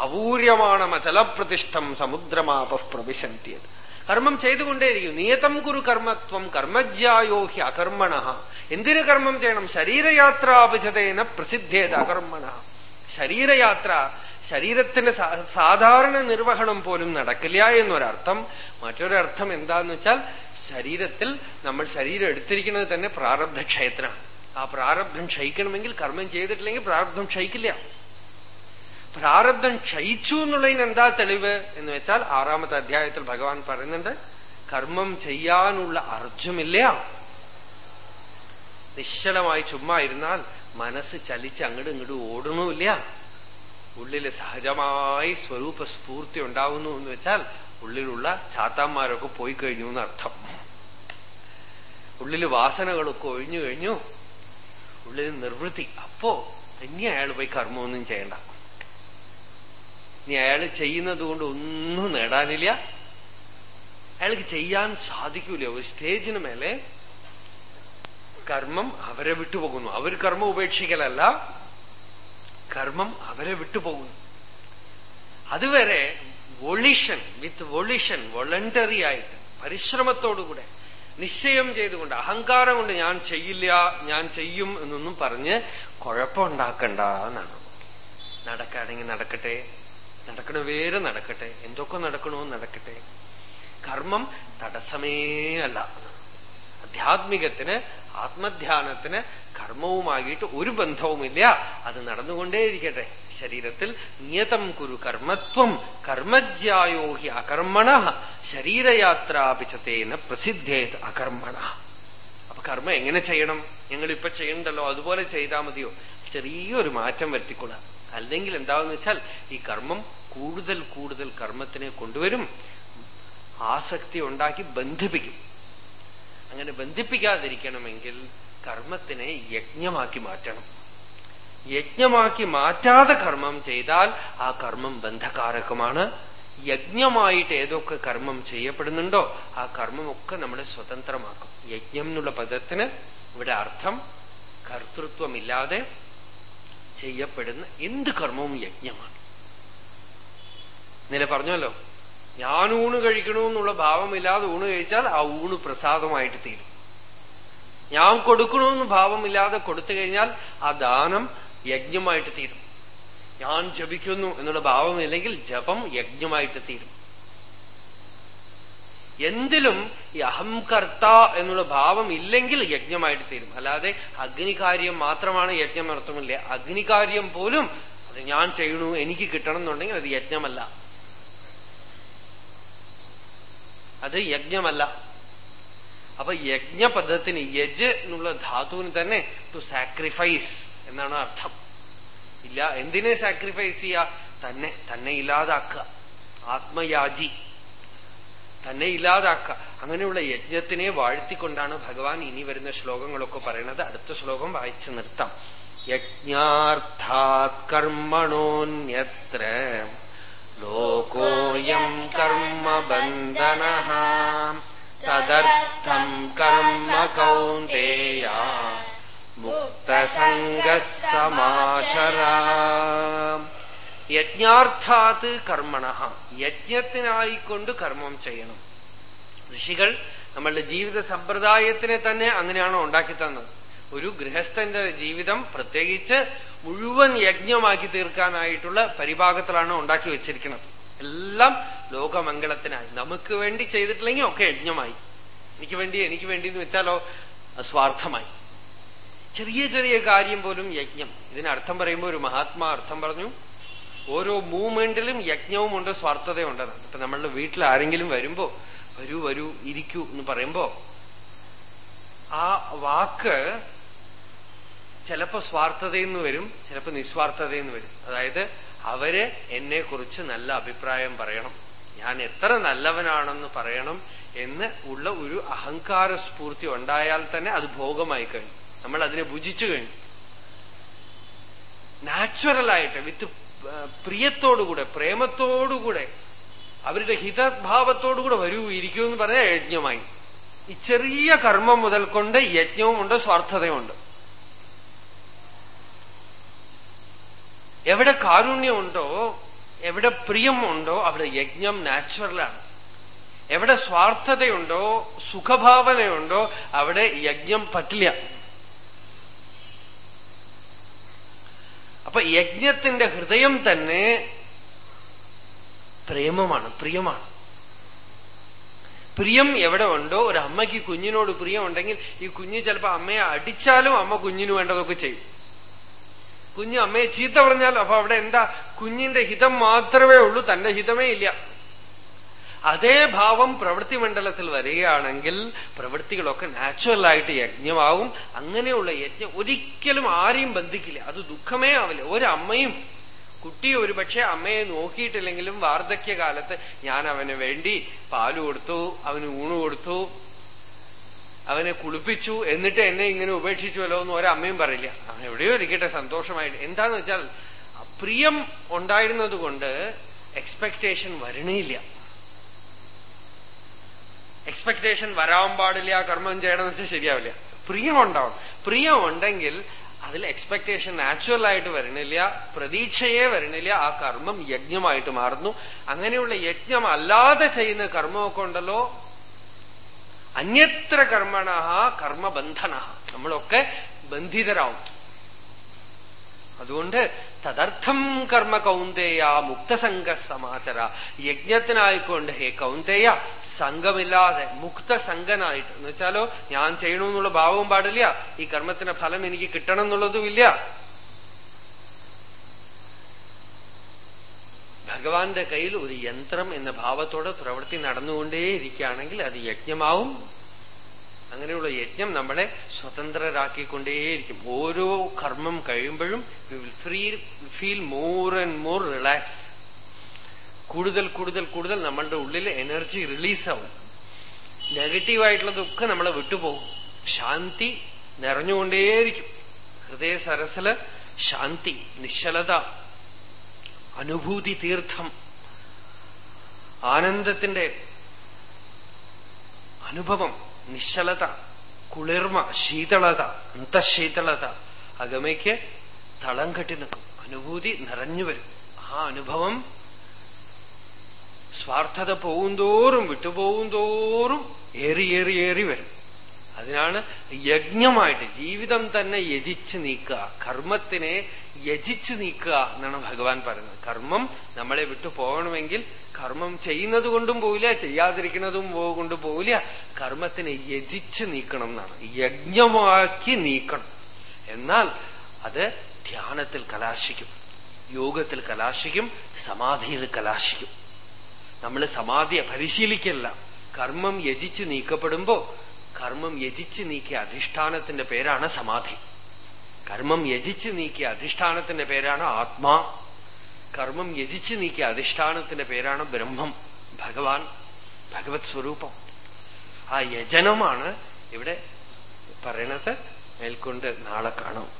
അപൂര്യമാണ് മചലപ്രതിഷ്ഠം സമുദ്രമാപ പ്രവിശന്തിയത്. കർമ്മം ചെയ്തുകൊണ്ടേയിരിക്കും. നിയതം കുരു കർമ്മത്വം കർമ്മജ്യായോഹ്യ അകർമ്മണ. എന്തിനു കർമ്മം ചെയ്യണം? ശരീരയാത്രാഭിജതേന പ്രസിദ്ധേത് അകർമ്മണ. ശരീരയാത്ര ശരീരത്തിന് സാധാരണ നിർവഹണം പോലും നടക്കില്ല എന്നൊരർത്ഥം. മറ്റൊരർത്ഥം എന്താന്ന് വെച്ചാൽ ശരീരത്തിൽ നമ്മൾ ശരീരം എടുത്തിരിക്കുന്നത് തന്നെ പ്രാരബ്ധ ക്ഷയത്തിനാണ് ആ പ്രാരബ്ധം ക്ഷയിക്കണമെങ്കിൽ കർമ്മം ചെയ്തിട്ടില്ലെങ്കിൽ പ്രാരബ്ധം ക്ഷയിക്കില്ല. പ്രാരബ്ധം ക്ഷയിച്ചു എന്നുള്ളതിന് എന്താ തെളിവ് എന്ന് വെച്ചാൽ ആറാമത്തെ അധ്യായത്തിൽ ഭഗവാൻ പറയുന്നുണ്ട് കർമ്മം ചെയ്യാനുള്ള അർജുമില്ല. നിശ്ചലമായി ചുമ്മാ ഇരുന്നാൽ മനസ്സ് ചലിച്ച് അങ്ങോട്ടും ഇങ്ങോട്ടും ഓടണമില്ല ഉള്ളിൽ സഹജമായി സ്വരൂപ സ്ഫൂർത്തി ഉണ്ടാവുന്നു എന്ന് വെച്ചാൽ ഉള്ളിലുള്ള ചാത്താന്മാരൊക്കെ പോയി കഴിഞ്ഞു എന്നർത്ഥം. ഉള്ളിൽ വാസനകളൊക്കെ ഒഴിഞ്ഞു കഴിഞ്ഞു. ഉള്ളിൽ നിർവൃത്തി. അപ്പോ ഇനി അയാൾ പോയി കർമ്മമൊന്നും ചെയ്യണ്ട. ഇനി അയാൾ ചെയ്യുന്നത് കൊണ്ട് ഒന്നും നേടാനില്ല. അയാൾക്ക് ചെയ്യാൻ സാധിക്കൂല. ഒരു സ്റ്റേജിന് മേലെ കർമ്മം അവരെ വിട്ടുപോകുന്നു. അവർ കർമ്മം ഉപേക്ഷിക്കലല്ല കർമ്മം അവരെ വിട്ടുപോകുന്നു. അതുവരെ വൊളിഷൻ വിത്ത് വൊളിഷൻ വോളണ്ടറി ആയിട്ട് പരിശ്രമത്തോടുകൂടെ നിശ്ചയം ചെയ്തുകൊണ്ട് അഹങ്കാരം കൊണ്ട് ഞാൻ ചെയ്യില്ല ഞാൻ ചെയ്യും എന്നൊന്നും പറഞ്ഞ് കുഴപ്പമുണ്ടാക്കണ്ട എന്നാണ്. നടക്കാണെങ്കിൽ നടക്കട്ടെ. നടക്കണ വേറെ നടക്കട്ടെ. എന്തൊക്കെ നടക്കണോ നടക്കട്ടെ. കർമ്മം തടസ്സമേ അല്ല. അധ്യാത്മികത്തിന് ആത്മധ്യാനത്തിന് കർമ്മവുമായിട്ട് ഒരു ബന്ധവുമില്ല. അത് നടന്നുകൊണ്ടേയിരിക്കട്ടെ. ശരീരത്തിൽ നിയതം കുരു കർമ്മത്വം. കർമ്മജ്യായോഹി അകർമ്മണ. ശരീരയാത്രാപിച്ചതേന പ്രസിദ്ധേത് അകർമ്മണ. അപ്പൊ കർമ്മം എങ്ങനെ ചെയ്യണം? ഞങ്ങൾ ഇപ്പൊ ചെയ്യണ്ടല്ലോ. അതുപോലെ ചെയ്താൽ മതിയോ? ചെറിയൊരു മാറ്റം വരുത്തിക്കൊള്ളാം അല്ലെങ്കിൽ എന്താവെന്ന് വെച്ചാൽ ഈ കർമ്മം കൂടുതൽ കൂടുതൽ കർമ്മത്തിനെ കൊണ്ടുവരും. ആസക്തി ഉണ്ടാക്കി ബന്ധിപ്പിക്കും. അങ്ങനെ ബന്ധിപ്പിക്കാതിരിക്കണമെങ്കിൽ കർമ്മത്തിനെ യജ്ഞമാക്കി മാറ്റണം. യജ്ഞമാക്കി മാറ്റാതെ കർമ്മം ചെയ്താൽ ആ കർമ്മം ബന്ധകാരകമാണ്. യജ്ഞമായിട്ട് ഏതൊക്കെ കർമ്മം ചെയ്യപ്പെടുന്നുണ്ടോ ആ കർമ്മമൊക്കെ നമ്മളെ സ്വതന്ത്രമാക്കും. യജ്ഞം എന്നുള്ള പദത്തിന് ഇവിടെ അർത്ഥം കർത്തൃത്വമില്ലാതെ ചെയ്യപ്പെടുന്ന എന്ത് കർമ്മവും യജ്ഞമാണ്. ഇന്നലെ പറഞ്ഞല്ലോ ഞാൻ ഊണ് കഴിക്കണമെന്നുള്ള ഭാവമില്ലാതെ ഊണ് കഴിച്ചാൽ ആ ഊണ് പ്രസാദമായിട്ട് തീരും. ഞാൻ കൊടുക്കണമെന്ന് ഭാവമില്ലാതെ കൊടുത്തു കഴിഞ്ഞാൽ ആ ദാനം യജ്ഞമായിട്ട് തീരും. ഞാൻ ജപിക്കുന്നു എന്നുള്ള ഭാവമില്ലെങ്കിൽ ജപം യജ്ഞമായിട്ട് തീരും. എന്തിലും ഈ അഹംകർത്ത എന്നുള്ള ഭാവം ഇല്ലെങ്കിൽ യജ്ഞമായിട്ട് തീരും. അല്ലാതെ അഗ്നികാര്യം മാത്രമാണ് യജ്ഞം നടത്തുന്നില്ലേ അഗ്നികാര്യം പോലും അത് ഞാൻ ചെയ്യണു എനിക്ക് കിട്ടണം എന്നുണ്ടെങ്കിൽ അത് യജ്ഞമല്ല. അത് യജ്ഞമല്ല. അപ്പൊ യജ്ഞപദത്തിന് യജ് എന്നുള്ള ധാതുവിന് തന്നെ ടു സാക്രിഫൈസ് എന്നാണ് അർത്ഥം. ഇല്ല എന്തിനെ സാക്രിഫൈസ് ചെയ്യുക തന്നെ തന്നെ ഇല്ലാതാക്കുക. ആത്മയാജി. തന്നെ ഇല്ലാതാക്കുക. അങ്ങനെയുള്ള യജ്ഞത്തിനെ വാഴ്ത്തിക്കൊണ്ടാണ് ഭഗവാൻ ഇനി വരുന്ന ശ്ലോകങ്ങളൊക്കെ പറയുന്നത് അടുത്ത ശ്ലോകം വായിച്ചു നിർത്താം. യജ്ഞാർത്ഥാത് കർമ്മണോന്യത്ര ലോകോയം കർമ്മബന്ധന തദർത്ഥം കർമ്മ കൗന്ദേയ മുക്തസംഗ യജ്ഞാർത്ഥാത് കർമ്മണ യജ്ഞത്തിനായിക്കൊണ്ട് കർമ്മം ചെയ്യണം. ഋഷികൾ നമ്മളുടെ ജീവിത സമ്പ്രദായത്തിനെ തന്നെ അങ്ങനെയാണോ ഉണ്ടാക്കി തന്നത്? ഒരു ഗൃഹസ്ഥന്റെ ജീവിതം പ്രത്യേകിച്ച് മുഴുവൻ യജ്ഞമാക്കി തീർക്കാനായിട്ടുള്ള പരിഭാഗത്തിലാണ് ഉണ്ടാക്കി വെച്ചിരിക്കുന്നത്. എല്ലാം ലോകമംഗളത്തിനായി. നമുക്ക് വേണ്ടി ചെയ്തിട്ടില്ലെങ്കിൽ ഒക്കെ യജ്ഞമായി. എനിക്ക് വേണ്ടി എനിക്ക് വേണ്ടി എന്ന് വെച്ചാലോ സ്വാർത്ഥമായി. ചെറിയ ചെറിയ കാര്യം പോലും യജ്ഞം. ഇതിനർത്ഥം പറയുമ്പോൾ ഒരു മഹാത്മാ അർത്ഥം പറഞ്ഞു ഓരോ മൂവ്മെന്റിലും യജ്ഞവും ഉണ്ട് സ്വാർത്ഥതയുണ്ട്. ഇപ്പൊ നമ്മളുടെ വീട്ടിൽ ആരെങ്കിലും വരുമ്പോ വരൂ വരൂ ഇരിക്കൂ എന്ന് പറയുമ്പോ ആ വാക്ക് ചിലപ്പോ സ്വാർത്ഥതയെന്ന് വരും ചിലപ്പോ നിസ്വാർത്ഥതയെന്ന് വരും. അതായത് അവർ എന്നെ കുറിച്ച് നല്ല അഭിപ്രായം പറയണം. ഞാൻ എത്ര നല്ലവനാണെന്ന് പറയണം എന്ന് ഉള്ള ഒരു അഹങ്കാര സ്ഫൂർത്തി ഉണ്ടായാൽ തന്നെ അത് ഭോഗമായി കഴിഞ്ഞു. നമ്മൾ അതിനെ ഭുജിച്ചു കഴിഞ്ഞു. നാച്ചുറലായിട്ട് വിത്ത് പ്രിയത്തോടുകൂടെ പ്രേമത്തോടുകൂടെ അവരുടെ ഹിതഭാവത്തോടുകൂടെ വരൂ ഇരിക്കൂ എന്ന് പറഞ്ഞാൽ യജ്ഞമായി. ഈ ചെറിയ കർമ്മം മുതൽ കൊണ്ട് യജ്ഞവുമുണ്ട് സ്വാർത്ഥതയുമുണ്ട് എവിടെ കാരുണ്യമുണ്ടോ എവിടെ പ്രിയം ഉണ്ടോ അവിടെ യജ്ഞം നാച്ചുറലാണ്. എവിടെ സ്വാർത്ഥതയുണ്ടോ സുഖഭാവനയുണ്ടോ അവിടെ യജ്ഞം പറ്റില്ല. അപ്പൊ യജ്ഞത്തിന്റെ ഹൃദയം തന്നെ പ്രേമമാണ് പ്രിയമാണ്. പ്രിയം എവിടെ ഉണ്ടോ ഒരു അമ്മയ്ക്ക് കുഞ്ഞിനോട് പ്രിയമുണ്ടെങ്കിൽ ഈ കുഞ്ഞ് ചിലപ്പോ അമ്മയെ അടിച്ചാലും അമ്മ കുഞ്ഞിന് വേണ്ടതൊക്കെ ചെയ്യും. കുഞ്ഞ് അമ്മയെ ചീത്ത പറഞ്ഞാൽ അപ്പൊ അവിടെ എന്താ? കുഞ്ഞിന്റെ ഹിതം മാത്രമേ ഉള്ളൂ തന്റെ ഹിതമേ ഇല്ല. അതേ ഭാവം പ്രവൃത്തി മണ്ഡലത്തിൽ വരികയാണെങ്കിൽ പ്രവൃത്തികളൊക്കെ നാച്ചുറലായിട്ട് യജ്ഞമാവും. അങ്ങനെയുള്ള യജ്ഞം ഒരിക്കലും ആരെയും ബന്ധിക്കില്ല. അത് ദുഃഖമേ ആവില്ല. ഒരമ്മയും കുട്ടി ഒരുപക്ഷെ അമ്മയെ നോക്കിയിട്ടില്ലെങ്കിലും വാർദ്ധക്യകാലത്ത് ഞാൻ അവന് വേണ്ടി പാൽ കൊടുത്തു അവന് ഊണ് കൊടുത്തു അവനെ കുളിപ്പിച്ചു എന്നിട്ട് എന്നെ ഇങ്ങനെ ഉപേക്ഷിച്ചുവല്ലോ എന്ന് ഒരമ്മയും പറയില്ല. അവൻ എവിടെയോ ഇരിക്കട്ടെ സന്തോഷമായിട്ട്. എന്താന്ന് വെച്ചാൽ പ്രിയം ഉണ്ടായിരുന്നത് കൊണ്ട് എക്സ്പെക്ടേഷൻ വരണേയില്ല. എക്സ്പെക്ടേഷൻ വരാൻ പാടില്ല കർമ്മം ചെയ്യണമെന്ന് വെച്ചാൽ ശരിയാവില്ല. പ്രിയം ഉണ്ടാവും പ്രിയം ഉണ്ടെങ്കിൽ അതിൽ എക്സ്പെക്ടേഷൻ നാച്ചുറൽ ആയിട്ട് വരണില്ല പ്രതീക്ഷയെ വരണില്ല ആ കർമ്മം യജ്ഞമായിട്ട് മാറുന്നു. അങ്ങനെയുള്ള യജ്ഞം അല്ലാതെ ചെയ്യുന്ന കർമ്മമൊക്കെ ഉണ്ടല്ലോ അന്യത്ര കർമ്മണ കർമ്മബന്ധന. നമ്മളൊക്കെ ബന്ധിതരാവും. അതുകൊണ്ട് തദർത്ഥം കർമ്മ കൗന്ദേയ മുക്തസംഘ സമാചര. യജ്ഞത്തിനായിക്കൊണ്ട് ഹേ കൗന്തേയ സംഘമില്ലാതെ മുക്തസംഘനായിട്ട് എന്ന് വെച്ചാലോ ഞാൻ ചെയ്യണമെന്നുള്ള ഭാവവും പാടില്ല ഈ കർമ്മത്തിന്റെ ഫലം എനിക്ക് കിട്ടണം എന്നുള്ളതുമില്ല. ഭഗവാന്റെ കയ്യിൽ ഒരു യന്ത്രം എന്ന ഭാവത്തോടെ പ്രവൃത്തി നടന്നുകൊണ്ടേയിരിക്കുകയാണെങ്കിൽ അത് യജ്ഞമാവും. അങ്ങനെയുള്ള യജ്ഞം നമ്മളെ സ്വതന്ത്രരാക്കിക്കൊണ്ടേയിരിക്കും. ഓരോ കർമ്മം കഴിയുമ്പോഴും we feel more and more relax കൂടുതൽ കൂടുതൽ കൂടുതൽ നമ്മളുടെ ഉള്ളിൽ എനർജി റിലീസാവും നെഗറ്റീവായിട്ടുള്ളതൊക്കെ നമ്മളെ വിട്ടുപോകും. ശാന്തി നിറഞ്ഞുകൊണ്ടേയിരിക്കും. ഹൃദയ സരസിൽ ശാന്തി നിശ്ചലത അനുഭൂതി തീർത്ഥം ആനന്ദത്തിന്റെ അനുഭവം നിശ്ചലത കുളിർമ ശീതളത അന്തശീതളത അകമയ്ക്ക് തളം കെട്ടി നിൽക്കും അനുഭൂതി നിറഞ്ഞുവരും ആ അനുഭവം സ്വാർത്ഥത പോകുന്തോറും വിട്ടുപോകുന്തോറും ഏറി ഏറി ഏറി വരും. അതിനാണ് യജ്ഞമായിട്ട് ജീവിതം തന്നെ യജിച്ച് നീക്കുക. കർമ്മത്തിനെ യജിച്ച് നീക്കുക എന്നാണ് ഭഗവാൻ പറയുന്നത്. കർമ്മം നമ്മളെ വിട്ടു പോകണമെങ്കിൽ കർമ്മം ചെയ്യുന്നത് കൊണ്ടും പോവില്ല ചെയ്യാതിരിക്കുന്നതും കൊണ്ട് പോവില്ല. കർമ്മത്തിനെ യജിച്ച് നീക്കണം എന്നാണ്. യജ്ഞമാക്കി നീക്കണം. എന്നാൽ അത് ധ്യാനത്തിൽ കലാശിക്കും. യോഗത്തിൽ കലാശിക്കും സമാധിയിൽ കലാശിക്കും. നമ്മൾ സമാധിയെ പരിശീലിക്കല്ല. കർമ്മം യജിച്ച് നീക്കപ്പെടുമ്പോ കർമ്മം യജിച്ച് നീക്കിയ അധിഷ്ഠാനത്തിന്റെ പേരാണ് സമാധി. കർമ്മം യജിച്ച് നീക്കിയ അധിഷ്ഠാനത്തിന്റെ പേരാണ് ആത്മാ. കർമ്മം യജിച്ച് നീക്കിയ അധിഷ്ഠാനത്തിന്റെ പേരാണ് ബ്രഹ്മം ഭഗവാൻ ഭഗവത് സ്വരൂപം. ആ യജനമാണ് ഇവിടെ പറയണത്. മേൽക്കൊണ്ട് നാളെ കാണും.